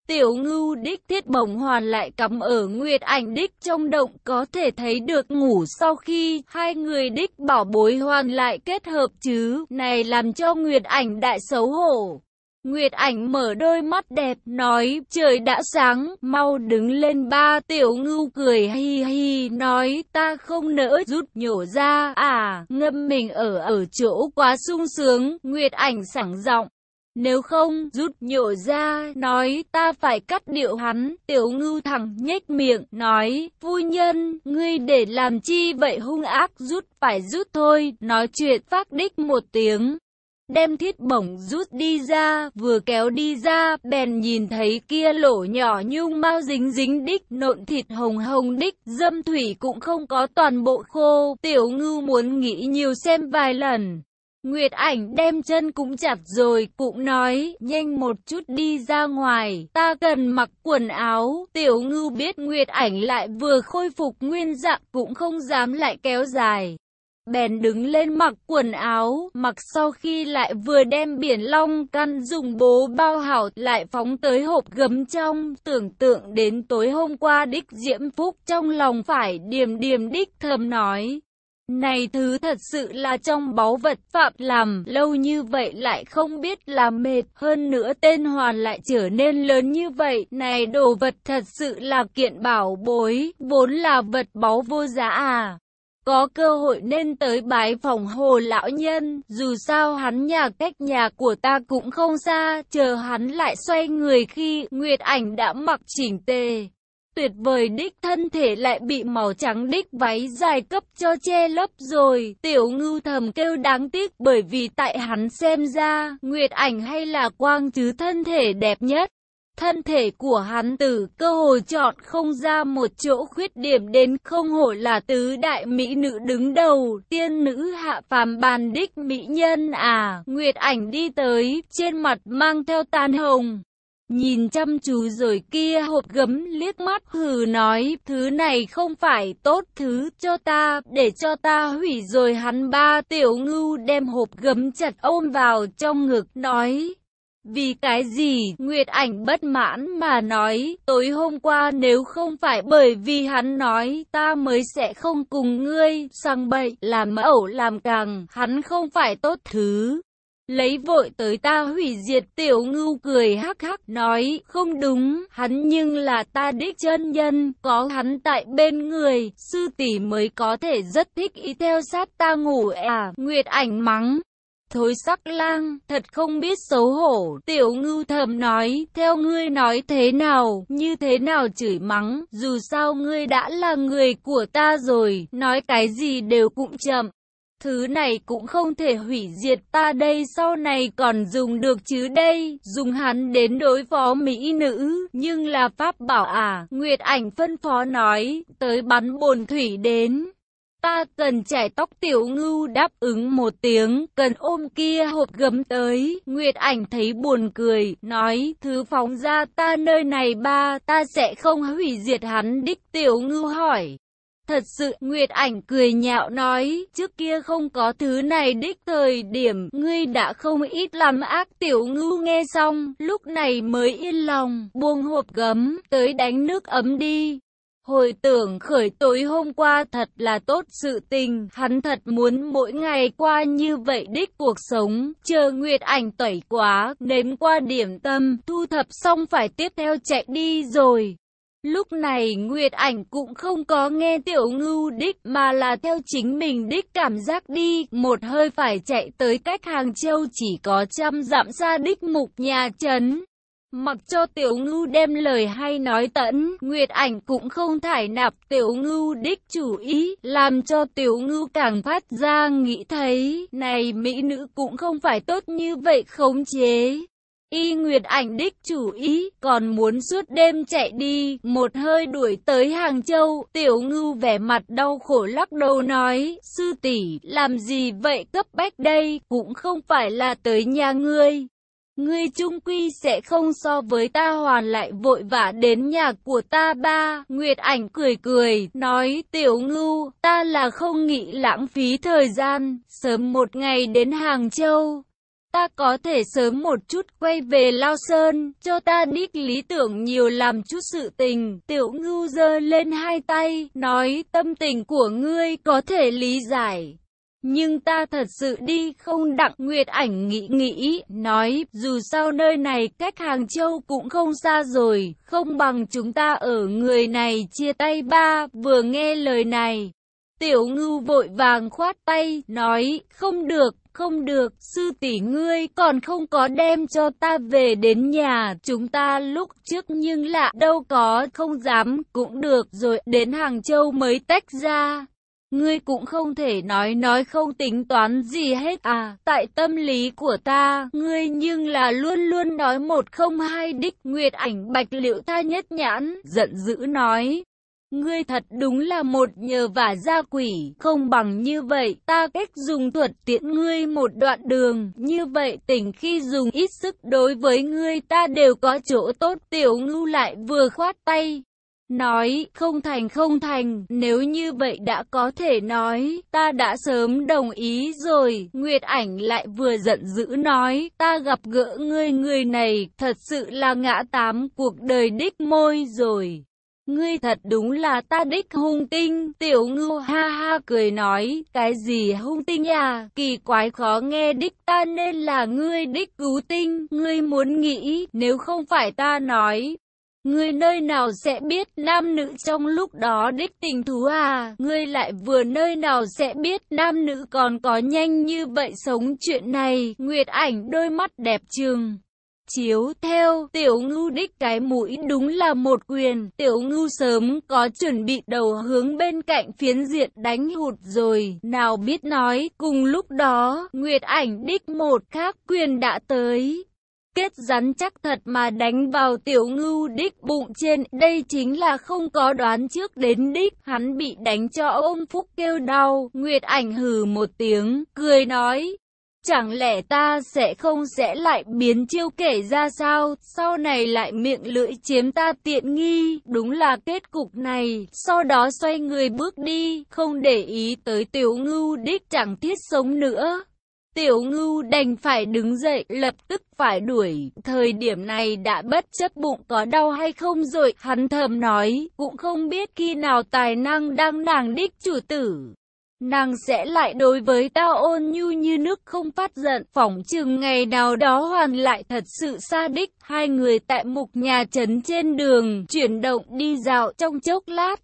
Tiểu ngưu đích thiết bổng hoàn lại cắm ở Nguyệt ảnh đích trong động có thể thấy được ngủ sau khi hai người đích bảo bối hoàn lại kết hợp chứ, này làm cho Nguyệt ảnh đại xấu hổ. Nguyệt ảnh mở đôi mắt đẹp, nói, trời đã sáng, mau đứng lên ba. Tiểu ngưu cười hi hi, nói, ta không nỡ rút nhổ ra, à, ngâm mình ở ở chỗ quá sung sướng, Nguyệt ảnh sảng giọng. Nếu không, rút nhổ ra, nói, ta phải cắt điệu hắn, tiểu ngưu thẳng nhếch miệng, nói, phu nhân, ngươi để làm chi vậy hung ác, rút phải rút thôi, nói chuyện phát đích một tiếng đem thiết bổng rút đi ra, vừa kéo đi ra, bèn nhìn thấy kia lỗ nhỏ nhung mau dính dính đích, nộn thịt hồng hồng đích, dâm thủy cũng không có toàn bộ khô, tiểu ngư muốn nghĩ nhiều xem vài lần. Nguyệt ảnh đem chân cũng chặt rồi, cũng nói, nhanh một chút đi ra ngoài, ta cần mặc quần áo, tiểu ngư biết Nguyệt ảnh lại vừa khôi phục nguyên dạng cũng không dám lại kéo dài bèn đứng lên mặc quần áo, mặc sau khi lại vừa đem biển long căn dùng bố bao hảo lại phóng tới hộp gấm trong, tưởng tượng đến tối hôm qua đích diễm phúc trong lòng phải điềm điềm đích thầm nói. Này thứ thật sự là trong báu vật phạm làm, lâu như vậy lại không biết là mệt, hơn nữa tên hoàn lại trở nên lớn như vậy, này đồ vật thật sự là kiện bảo bối, vốn là vật báu vô giá à. Có cơ hội nên tới bái phòng hồ lão nhân, dù sao hắn nhà cách nhà của ta cũng không xa, chờ hắn lại xoay người khi Nguyệt ảnh đã mặc chỉnh tề. Tuyệt vời đích thân thể lại bị màu trắng đích váy dài cấp cho che lấp rồi, tiểu ngưu thầm kêu đáng tiếc bởi vì tại hắn xem ra, Nguyệt ảnh hay là quang chứ thân thể đẹp nhất. Thân thể của hắn từ cơ hội chọn không ra một chỗ khuyết điểm đến không hổ là tứ đại mỹ nữ đứng đầu, tiên nữ hạ phàm bàn đích mỹ nhân à, Nguyệt ảnh đi tới, trên mặt mang theo tan hồng. Nhìn chăm chú rồi kia hộp gấm liếc mắt hừ nói, thứ này không phải tốt thứ cho ta, để cho ta hủy rồi hắn ba tiểu ngưu đem hộp gấm chặt ôm vào trong ngực nói. Vì cái gì? Nguyệt ảnh bất mãn mà nói, tối hôm qua nếu không phải bởi vì hắn nói, ta mới sẽ không cùng ngươi, sang bậy, làm ẩu làm càng, hắn không phải tốt thứ. Lấy vội tới ta hủy diệt tiểu ngưu cười hắc hắc nói, không đúng, hắn nhưng là ta đích chân nhân, có hắn tại bên người, sư tỷ mới có thể rất thích ý theo sát ta ngủ à, Nguyệt ảnh mắng. Thối sắc lang, thật không biết xấu hổ, tiểu ngưu thầm nói, theo ngươi nói thế nào, như thế nào chửi mắng, dù sao ngươi đã là người của ta rồi, nói cái gì đều cũng chậm. Thứ này cũng không thể hủy diệt ta đây sau này còn dùng được chứ đây, dùng hắn đến đối phó mỹ nữ, nhưng là pháp bảo à, Nguyệt ảnh phân phó nói, tới bắn bồn thủy đến. Ta cần chải tóc tiểu ngưu đáp ứng một tiếng, cần ôm kia hộp gấm tới. Nguyệt ảnh thấy buồn cười, nói, thứ phóng ra ta nơi này ba, ta sẽ không hủy diệt hắn đích tiểu ngưu hỏi. Thật sự, Nguyệt ảnh cười nhạo nói, trước kia không có thứ này đích thời điểm, ngươi đã không ít làm ác tiểu ngưu nghe xong, lúc này mới yên lòng, buông hộp gấm, tới đánh nước ấm đi. Hồi tưởng khởi tối hôm qua thật là tốt sự tình, hắn thật muốn mỗi ngày qua như vậy đích cuộc sống, chờ Nguyệt ảnh tẩy quá, nếm qua điểm tâm, thu thập xong phải tiếp theo chạy đi rồi. Lúc này Nguyệt Ảnh cũng không có nghe tiểu ngưu đích mà là theo chính mình đích cảm giác đi, một hơi phải chạy tới cách Hàng Châu chỉ có trăm dặm xa đích mục nhà trấn. Mặc cho tiểu ngưu đem lời hay nói tận, Nguyệt Ảnh cũng không thải nạp tiểu ngưu đích chủ ý, làm cho tiểu ngưu càng phát ra nghĩ thấy, này mỹ nữ cũng không phải tốt như vậy khống chế. Y Nguyệt Ảnh đích chủ ý, còn muốn suốt đêm chạy đi, một hơi đuổi tới Hàng Châu, tiểu ngưu vẻ mặt đau khổ lắc đầu nói, sư tỷ làm gì vậy cấp bách đây, cũng không phải là tới nhà ngươi. Ngươi trung quy sẽ không so với ta hoàn lại vội vã đến nhà của ta ba. Nguyệt ảnh cười cười, nói tiểu ngưu, ta là không nghĩ lãng phí thời gian, sớm một ngày đến Hàng Châu. Ta có thể sớm một chút quay về Lao Sơn, cho ta đích lý tưởng nhiều làm chút sự tình. Tiểu ngưu giơ lên hai tay, nói tâm tình của ngươi có thể lý giải. Nhưng ta thật sự đi không đặng Nguyệt ảnh nghĩ nghĩ, nói dù sao nơi này cách Hàng Châu cũng không xa rồi, không bằng chúng ta ở người này chia tay ba, vừa nghe lời này. Tiểu ngưu vội vàng khoát tay, nói, không được, không được, sư tỷ ngươi còn không có đem cho ta về đến nhà, chúng ta lúc trước nhưng lạ đâu có, không dám, cũng được rồi, đến Hàng Châu mới tách ra. Ngươi cũng không thể nói nói không tính toán gì hết à, tại tâm lý của ta, ngươi nhưng là luôn luôn nói một không hai đích nguyệt ảnh bạch liệu ta nhất nhãn, giận dữ nói. Ngươi thật đúng là một nhờ vả gia quỷ, không bằng như vậy, ta cách dùng thuật tiện ngươi một đoạn đường, như vậy tỉnh khi dùng ít sức đối với ngươi ta đều có chỗ tốt, tiểu ngưu lại vừa khoát tay, Nói, không thành không thành, nếu như vậy đã có thể nói, ta đã sớm đồng ý rồi. Nguyệt ảnh lại vừa giận dữ nói, ta gặp gỡ ngươi người này, thật sự là ngã tám cuộc đời đích môi rồi. Ngươi thật đúng là ta đích hung tinh, tiểu ngưu ha ha cười nói, cái gì hung tinh à, kỳ quái khó nghe đích ta nên là ngươi đích cứu tinh, ngươi muốn nghĩ, nếu không phải ta nói, Ngươi nơi nào sẽ biết nam nữ trong lúc đó đích tình thú à? Ngươi lại vừa nơi nào sẽ biết nam nữ còn có nhanh như vậy sống chuyện này? Nguyệt ảnh đôi mắt đẹp trường. Chiếu theo, tiểu ngưu đích cái mũi đúng là một quyền, tiểu ngưu sớm có chuẩn bị đầu hướng bên cạnh phiến diện đánh hụt rồi, nào biết nói, cùng lúc đó, Nguyệt ảnh đích một khác quyền đã tới, kết rắn chắc thật mà đánh vào tiểu ngưu đích bụng trên. Đây chính là không có đoán trước đến đích. Hắn bị đánh cho ôm phúc kêu đau. Nguyệt ảnh hừ một tiếng, cười nói. Chẳng lẽ ta sẽ không sẽ lại biến chiêu kể ra sao, sau này lại miệng lưỡi chiếm ta tiện nghi, đúng là kết cục này, sau đó xoay người bước đi, không để ý tới tiểu ngưu đích chẳng thiết sống nữa. Tiểu ngưu đành phải đứng dậy, lập tức phải đuổi. Thời điểm này đã bất chấp bụng có đau hay không rồi, hắn thầm nói, cũng không biết khi nào tài năng đang nàng đích chủ tử. Nàng sẽ lại đối với tao ôn nhu như nước không phát giận, phỏng chừng ngày nào đó hoàn lại thật sự xa đích. Hai người tại mục nhà trấn trên đường, chuyển động đi dạo trong chốc lát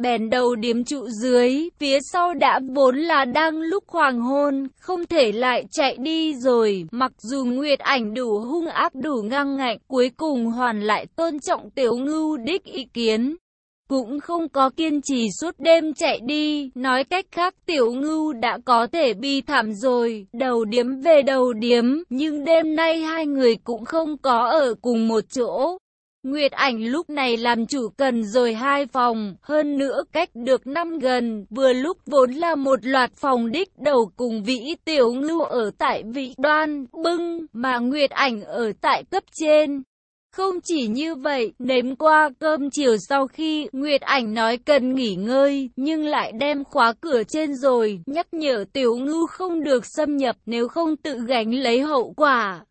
bèn đầu điếm trụ dưới, phía sau đã vốn là đang lúc hoàng hôn, không thể lại chạy đi rồi, mặc dù Nguyệt ảnh đủ hung áp đủ ngang ngạnh, cuối cùng hoàn lại tôn trọng tiểu ngưu đích ý kiến. Cũng không có kiên trì suốt đêm chạy đi, nói cách khác tiểu ngưu đã có thể bi thảm rồi, đầu điếm về đầu điếm, nhưng đêm nay hai người cũng không có ở cùng một chỗ. Nguyệt ảnh lúc này làm chủ cần rồi hai phòng, hơn nữa cách được năm gần, vừa lúc vốn là một loạt phòng đích đầu cùng vĩ tiểu ngưu ở tại vị đoan, bưng, mà Nguyệt ảnh ở tại cấp trên. Không chỉ như vậy, nếm qua cơm chiều sau khi Nguyệt Ảnh nói cần nghỉ ngơi, nhưng lại đem khóa cửa trên rồi, nhắc nhở tiểu ngưu không được xâm nhập nếu không tự gánh lấy hậu quả.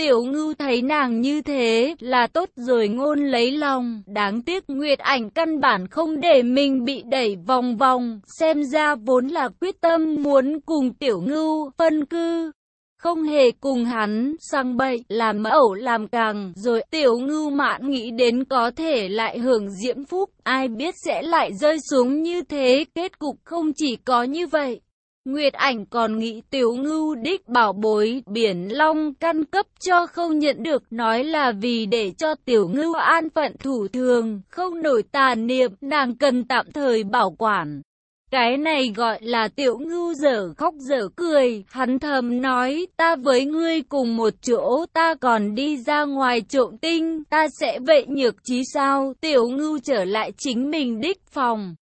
Tiểu ngưu thấy nàng như thế là tốt rồi ngôn lấy lòng, đáng tiếc Nguyệt ảnh căn bản không để mình bị đẩy vòng vòng, xem ra vốn là quyết tâm muốn cùng tiểu ngưu phân cư. không hề cùng hắn sang bậy, làm ẩu làm càng, rồi tiểu ngưu mạn nghĩ đến có thể lại hưởng diễm phúc, ai biết sẽ lại rơi xuống như thế, kết cục không chỉ có như vậy. Nguyệt ảnh còn nghĩ tiểu ngưu đích bảo bối biển long căn cấp cho không nhận được nói là vì để cho tiểu ngưu an phận thủ thường, không nổi tà niệm, nàng cần tạm thời bảo quản. Cái này gọi là tiểu ngưu dở khóc dở cười, hắn thầm nói, ta với ngươi cùng một chỗ, ta còn đi ra ngoài trộm tinh, ta sẽ vậy nhược trí sao, tiểu ngưu trở lại chính mình đích phòng.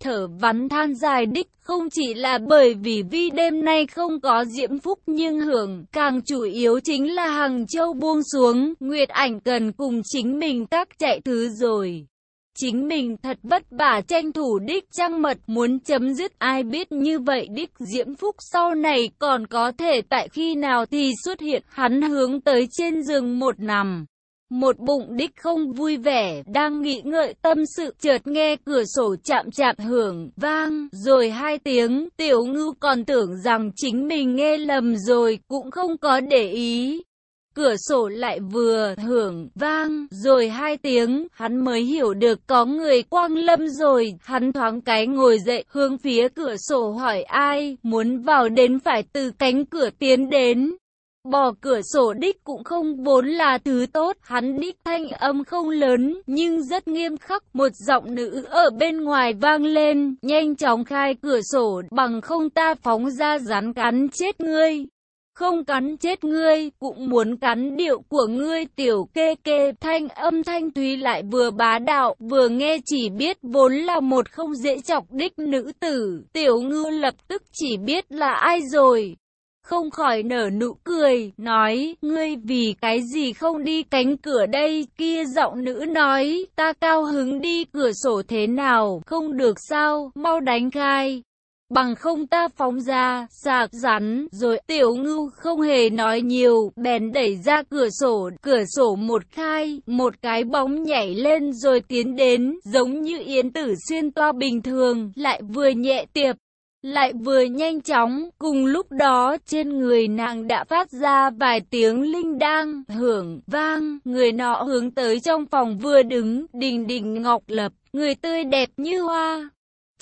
Thở vắn than dài đích không chỉ là bởi vì vi đêm nay không có diễm phúc nhưng hưởng, càng chủ yếu chính là hàng châu buông xuống, Nguyệt ảnh cần cùng chính mình các chạy thứ rồi. Chính mình thật vất vả tranh thủ đích trăng mật muốn chấm dứt ai biết như vậy đích diễm phúc sau này còn có thể tại khi nào thì xuất hiện hắn hướng tới trên giường một nằm. Một bụng đích không vui vẻ, đang nghĩ ngợi tâm sự, chợt nghe cửa sổ chạm chạm hưởng, vang, rồi hai tiếng, tiểu ngư còn tưởng rằng chính mình nghe lầm rồi, cũng không có để ý. Cửa sổ lại vừa hưởng, vang, rồi hai tiếng, hắn mới hiểu được có người quang lâm rồi, hắn thoáng cái ngồi dậy, hướng phía cửa sổ hỏi ai, muốn vào đến phải từ cánh cửa tiến đến. Bỏ cửa sổ đích cũng không vốn là thứ tốt, hắn đích thanh âm không lớn, nhưng rất nghiêm khắc, một giọng nữ ở bên ngoài vang lên, nhanh chóng khai cửa sổ, bằng không ta phóng ra rắn cắn chết ngươi. Không cắn chết ngươi, cũng muốn cắn điệu của ngươi tiểu kê kê, thanh âm thanh thúy lại vừa bá đạo, vừa nghe chỉ biết vốn là một không dễ chọc đích nữ tử, tiểu ngư lập tức chỉ biết là ai rồi không khỏi nở nụ cười, nói, ngươi vì cái gì không đi cánh cửa đây, kia giọng nữ nói, ta cao hứng đi cửa sổ thế nào, không được sao, mau đánh khai. Bằng không ta phóng ra, sạc rắn, rồi tiểu ngưu không hề nói nhiều, bèn đẩy ra cửa sổ, cửa sổ một khai, một cái bóng nhảy lên rồi tiến đến, giống như yến tử xuyên toa bình thường, lại vừa nhẹ tiệp, lại vừa nhanh chóng, cùng lúc đó trên người nàng đã phát ra vài tiếng linh đang, hưởng, vang, người nọ hướng tới trong phòng vừa đứng, đình đình ngọc lập, người tươi đẹp như hoa.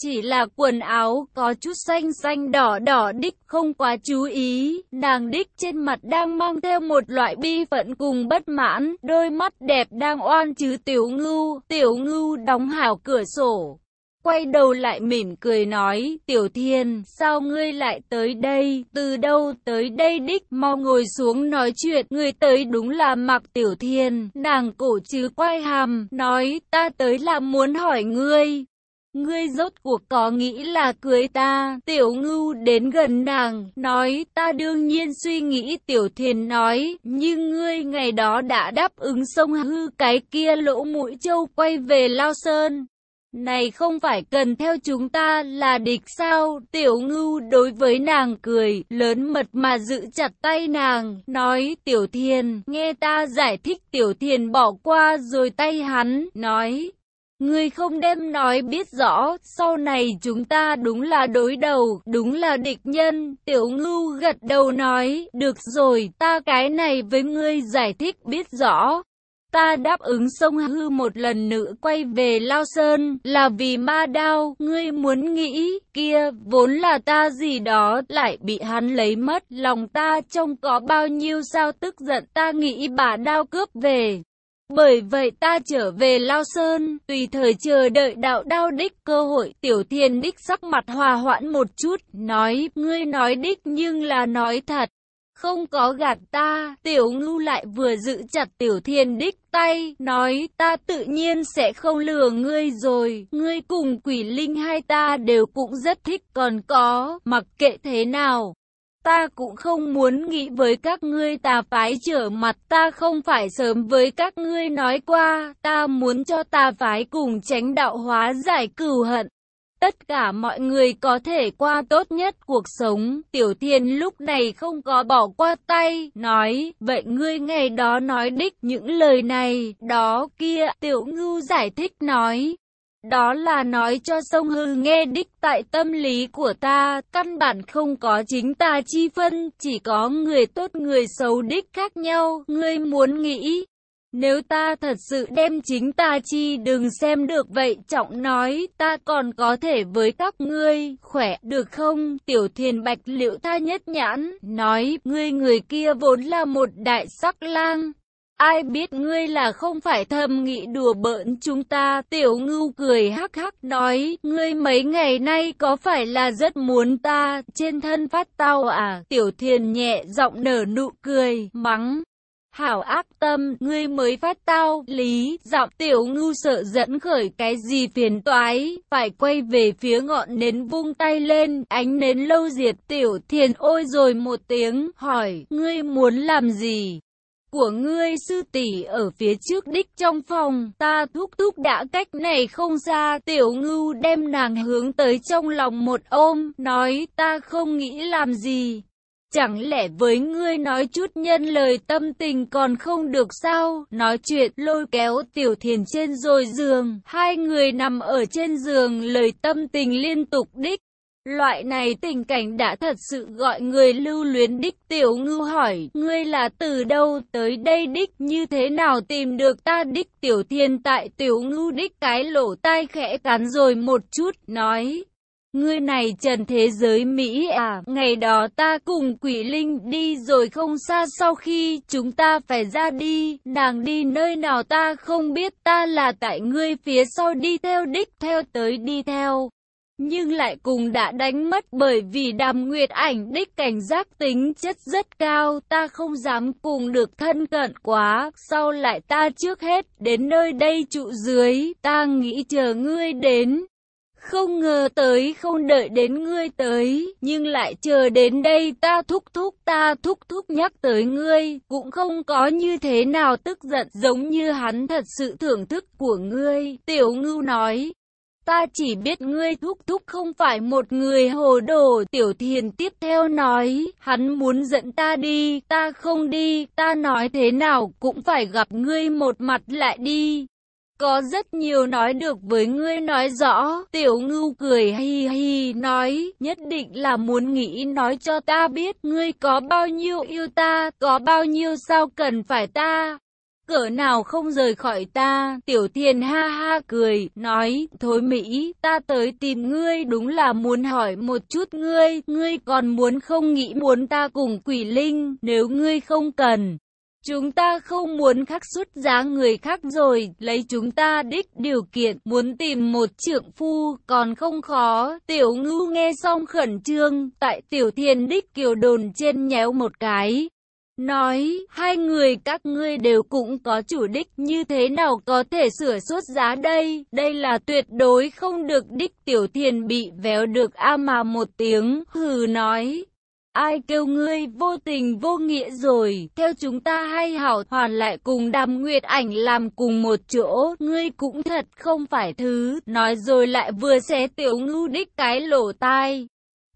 Chỉ là quần áo có chút xanh xanh đỏ đỏ đích không quá chú ý, nàng đích trên mặt đang mang theo một loại bi phận cùng bất mãn, đôi mắt đẹp đang oan chứ tiểu ngưu, tiểu ngưu đóng hảo cửa sổ, quay đầu lại mỉm cười nói, Tiểu Thiên, sao ngươi lại tới đây, từ đâu tới đây đích, mau ngồi xuống nói chuyện, người tới đúng là mặc Tiểu Thiên, nàng cổ chứ quay hàm, nói, ta tới là muốn hỏi ngươi. Ngươi rốt cuộc có nghĩ là cưới ta, tiểu ngưu đến gần nàng, nói ta đương nhiên suy nghĩ tiểu thiền nói, nhưng ngươi ngày đó đã đáp ứng sông hư cái kia lỗ mũi châu quay về Lao Sơn. Này không phải cần theo chúng ta là địch sao? Tiểu ngưu đối với nàng cười, lớn mật mà giữ chặt tay nàng, nói tiểu thiên, nghe ta giải thích tiểu thiên bỏ qua rồi tay hắn, nói. Ngươi không đem nói biết rõ, sau này chúng ta đúng là đối đầu, đúng là địch nhân. Tiểu ngưu gật đầu nói, được rồi, ta cái này với ngươi giải thích biết rõ. Ta đáp ứng sông hư một lần nữa quay về Lao Sơn là vì ma đao, ngươi muốn nghĩ, kia, vốn là ta gì đó, lại bị hắn lấy mất, lòng ta trông có bao nhiêu sao tức giận ta nghĩ bà đao cướp về. Bởi vậy ta trở về Lao Sơn, tùy thời chờ đợi đạo đao đích cơ hội, tiểu thiên đích sắc mặt hòa hoãn một chút, nói, ngươi nói đích nhưng là nói thật. Không có gạt ta, tiểu ngưu lại vừa giữ chặt tiểu thiên đích tay, nói ta tự nhiên sẽ không lừa ngươi rồi, ngươi cùng quỷ linh hai ta đều cũng rất thích còn có, mặc kệ thế nào. Ta cũng không muốn nghĩ với các ngươi tà phái trở mặt ta không phải sớm với các ngươi nói qua, ta muốn cho tà phái cùng tránh đạo hóa giải cửu hận tất cả mọi người có thể qua tốt nhất cuộc sống. Tiểu Thiên lúc này không có bỏ qua tay, nói, vậy ngươi ngày đó nói đích những lời này, đó kia, Tiểu Ngưu giải thích nói. đó là nói cho sông hư nghe đích tại tâm lý của ta, căn bản không có chính ta chi phân, chỉ có người tốt người xấu đích khác nhau, ngươi muốn nghĩ. Nếu ta thật sự đem chính ta chi đừng xem được vậy trọng nói ta còn có thể với các ngươi khỏe được không? Tiểu thiền bạch liệu ta nhất nhãn nói ngươi người kia vốn là một đại sắc lang. Ai biết ngươi là không phải thầm nghị đùa bỡn chúng ta, tiểu ngưu cười hắc hắc nói, ngươi mấy ngày nay có phải là rất muốn ta, trên thân phát tao à, tiểu thiền nhẹ giọng nở nụ cười, mắng. Hảo ác tâm, ngươi mới phát tao, lý, giọng tiểu ngưu sợ dẫn khởi cái gì phiền toái, phải quay về phía ngọn nến vung tay lên, ánh nến lâu diệt tiểu thiền ôi rồi một tiếng, hỏi, ngươi muốn làm gì? của ngươi sư tỷ ở phía trước đích trong phòng, ta thúc thúc đã cách này không xa, tiểu ngưu đem nàng hướng tới trong lòng một ôm, nói ta không nghĩ làm gì. Chẳng lẽ với ngươi nói chút nhân lời tâm tình còn không được sao? Nói chuyện lôi kéo tiểu thiền trên rồi giường, hai người nằm ở trên giường lời tâm tình liên tục đích. Loại này tình cảnh đã thật sự gọi người lưu luyến đích tiểu ngư hỏi, ngươi là từ đâu tới đây đích như thế nào tìm được ta đích tiểu thiên tại tiểu ngư đích cái lỗ tai khẽ cắn rồi một chút, nói. Ngươi này trần thế giới Mỹ à, ngày đó ta cùng quỷ linh đi rồi không xa sau khi chúng ta phải ra đi, nàng đi nơi nào ta không biết ta là tại ngươi phía sau đi theo đích theo tới đi theo nhưng lại cùng đã đánh mất bởi vì đàm nguyệt ảnh đích cảnh giác tính chất rất cao, ta không dám cùng được thân cận quá, sau lại ta trước hết đến nơi đây trụ dưới, ta nghĩ chờ ngươi đến. Không ngờ tới không đợi đến ngươi tới, nhưng lại chờ đến đây ta thúc thúc ta thúc thúc nhắc tới ngươi, cũng không có như thế nào tức giận giống như hắn thật sự thưởng thức của ngươi. Tiểu ngưu nói, Ta chỉ biết ngươi thúc thúc không phải một người hồ đồ. Tiểu thiền tiếp theo nói, hắn muốn dẫn ta đi, ta không đi, ta nói thế nào cũng phải gặp ngươi một mặt lại đi. Có rất nhiều nói được với ngươi nói rõ, tiểu ngưu cười hi hi nói, nhất định là muốn nghĩ nói cho ta biết ngươi có bao nhiêu yêu ta, có bao nhiêu sao cần phải ta. Cỡ nào không rời khỏi ta, tiểu thiền ha ha cười, nói, thối Mỹ, ta tới tìm ngươi đúng là muốn hỏi một chút ngươi, ngươi còn muốn không nghĩ muốn ta cùng quỷ linh, nếu ngươi không cần. Chúng ta không muốn khắc xuất giá người khác rồi, lấy chúng ta đích điều kiện, muốn tìm một trượng phu, còn không khó. Tiểu ngưu nghe xong khẩn trương, tại tiểu thiền đích kiều đồn trên nhéo một cái, Nói, hai người các ngươi đều cũng có chủ đích như thế nào có thể sửa xuất giá đây, đây là tuyệt đối không được đích tiểu thiền bị véo được a mà một tiếng, hừ nói. Ai kêu ngươi vô tình vô nghĩa rồi, theo chúng ta hay hảo hoàn lại cùng đàm nguyệt ảnh làm cùng một chỗ, ngươi cũng thật không phải thứ, nói rồi lại vừa xé tiểu ngưu đích cái lỗ tai.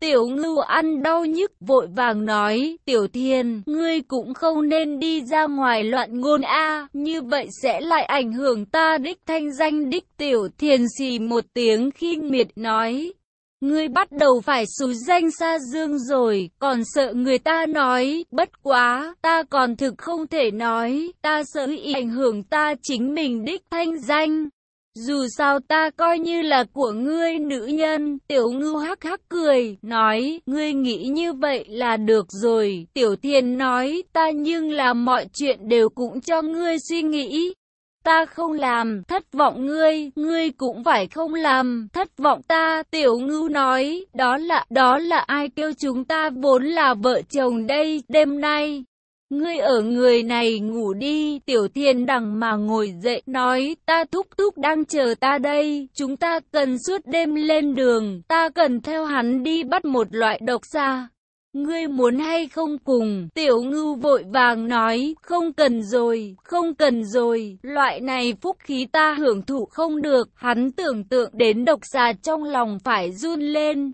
Tiểu ngưu ăn đau nhức vội vàng nói, tiểu thiên, ngươi cũng không nên đi ra ngoài loạn ngôn a như vậy sẽ lại ảnh hưởng ta đích thanh danh đích tiểu thiên xì một tiếng khi miệt nói. Ngươi bắt đầu phải xú danh xa dương rồi, còn sợ người ta nói, bất quá, ta còn thực không thể nói, ta sợ ảnh hưởng ta chính mình đích thanh danh. Dù sao ta coi như là của ngươi nữ nhân, tiểu ngưu hắc hắc cười, nói, ngươi nghĩ như vậy là được rồi, tiểu Thiền nói, ta nhưng là mọi chuyện đều cũng cho ngươi suy nghĩ. Ta không làm, thất vọng ngươi, ngươi cũng phải không làm, thất vọng ta, tiểu ngưu nói, đó là, đó là ai kêu chúng ta vốn là vợ chồng đây, đêm nay. Ngươi ở người này ngủ đi, tiểu thiên đằng mà ngồi dậy, nói, ta thúc thúc đang chờ ta đây, chúng ta cần suốt đêm lên đường, ta cần theo hắn đi bắt một loại độc xa. Ngươi muốn hay không cùng, tiểu ngưu vội vàng nói, không cần rồi, không cần rồi, loại này phúc khí ta hưởng thụ không được, hắn tưởng tượng đến độc xà trong lòng phải run lên.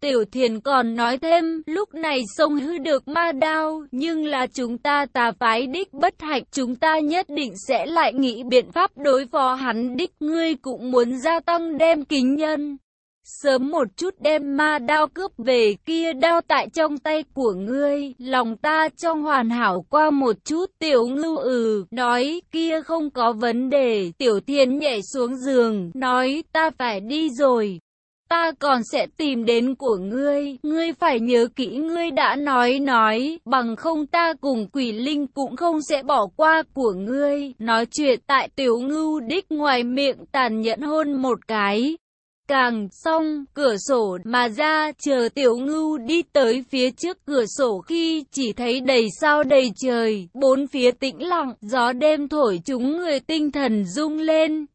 Tiểu thiền còn nói thêm, lúc này sông hư được ma đao, nhưng là chúng ta tà phái đích bất hạnh, chúng ta nhất định sẽ lại nghĩ biện pháp đối phó hắn đích, ngươi cũng muốn gia tăng đem kính nhân. Sớm một chút đem ma đao cướp về kia đao tại trong tay của ngươi, lòng ta trong hoàn hảo qua một chút tiểu ngưu ừ, nói kia không có vấn đề, tiểu thiên nhảy xuống giường, nói ta phải đi rồi. Ta còn sẽ tìm đến của ngươi, ngươi phải nhớ kỹ ngươi đã nói nói, bằng không ta cùng quỷ linh cũng không sẽ bỏ qua của ngươi. Nói chuyện tại tiểu ngưu đích ngoài miệng tàn nhẫn hôn một cái. Càng xong, cửa sổ mà ra, chờ tiểu ngưu đi tới phía trước cửa sổ khi chỉ thấy đầy sao đầy trời, bốn phía tĩnh lặng, gió đêm thổi chúng người tinh thần rung lên,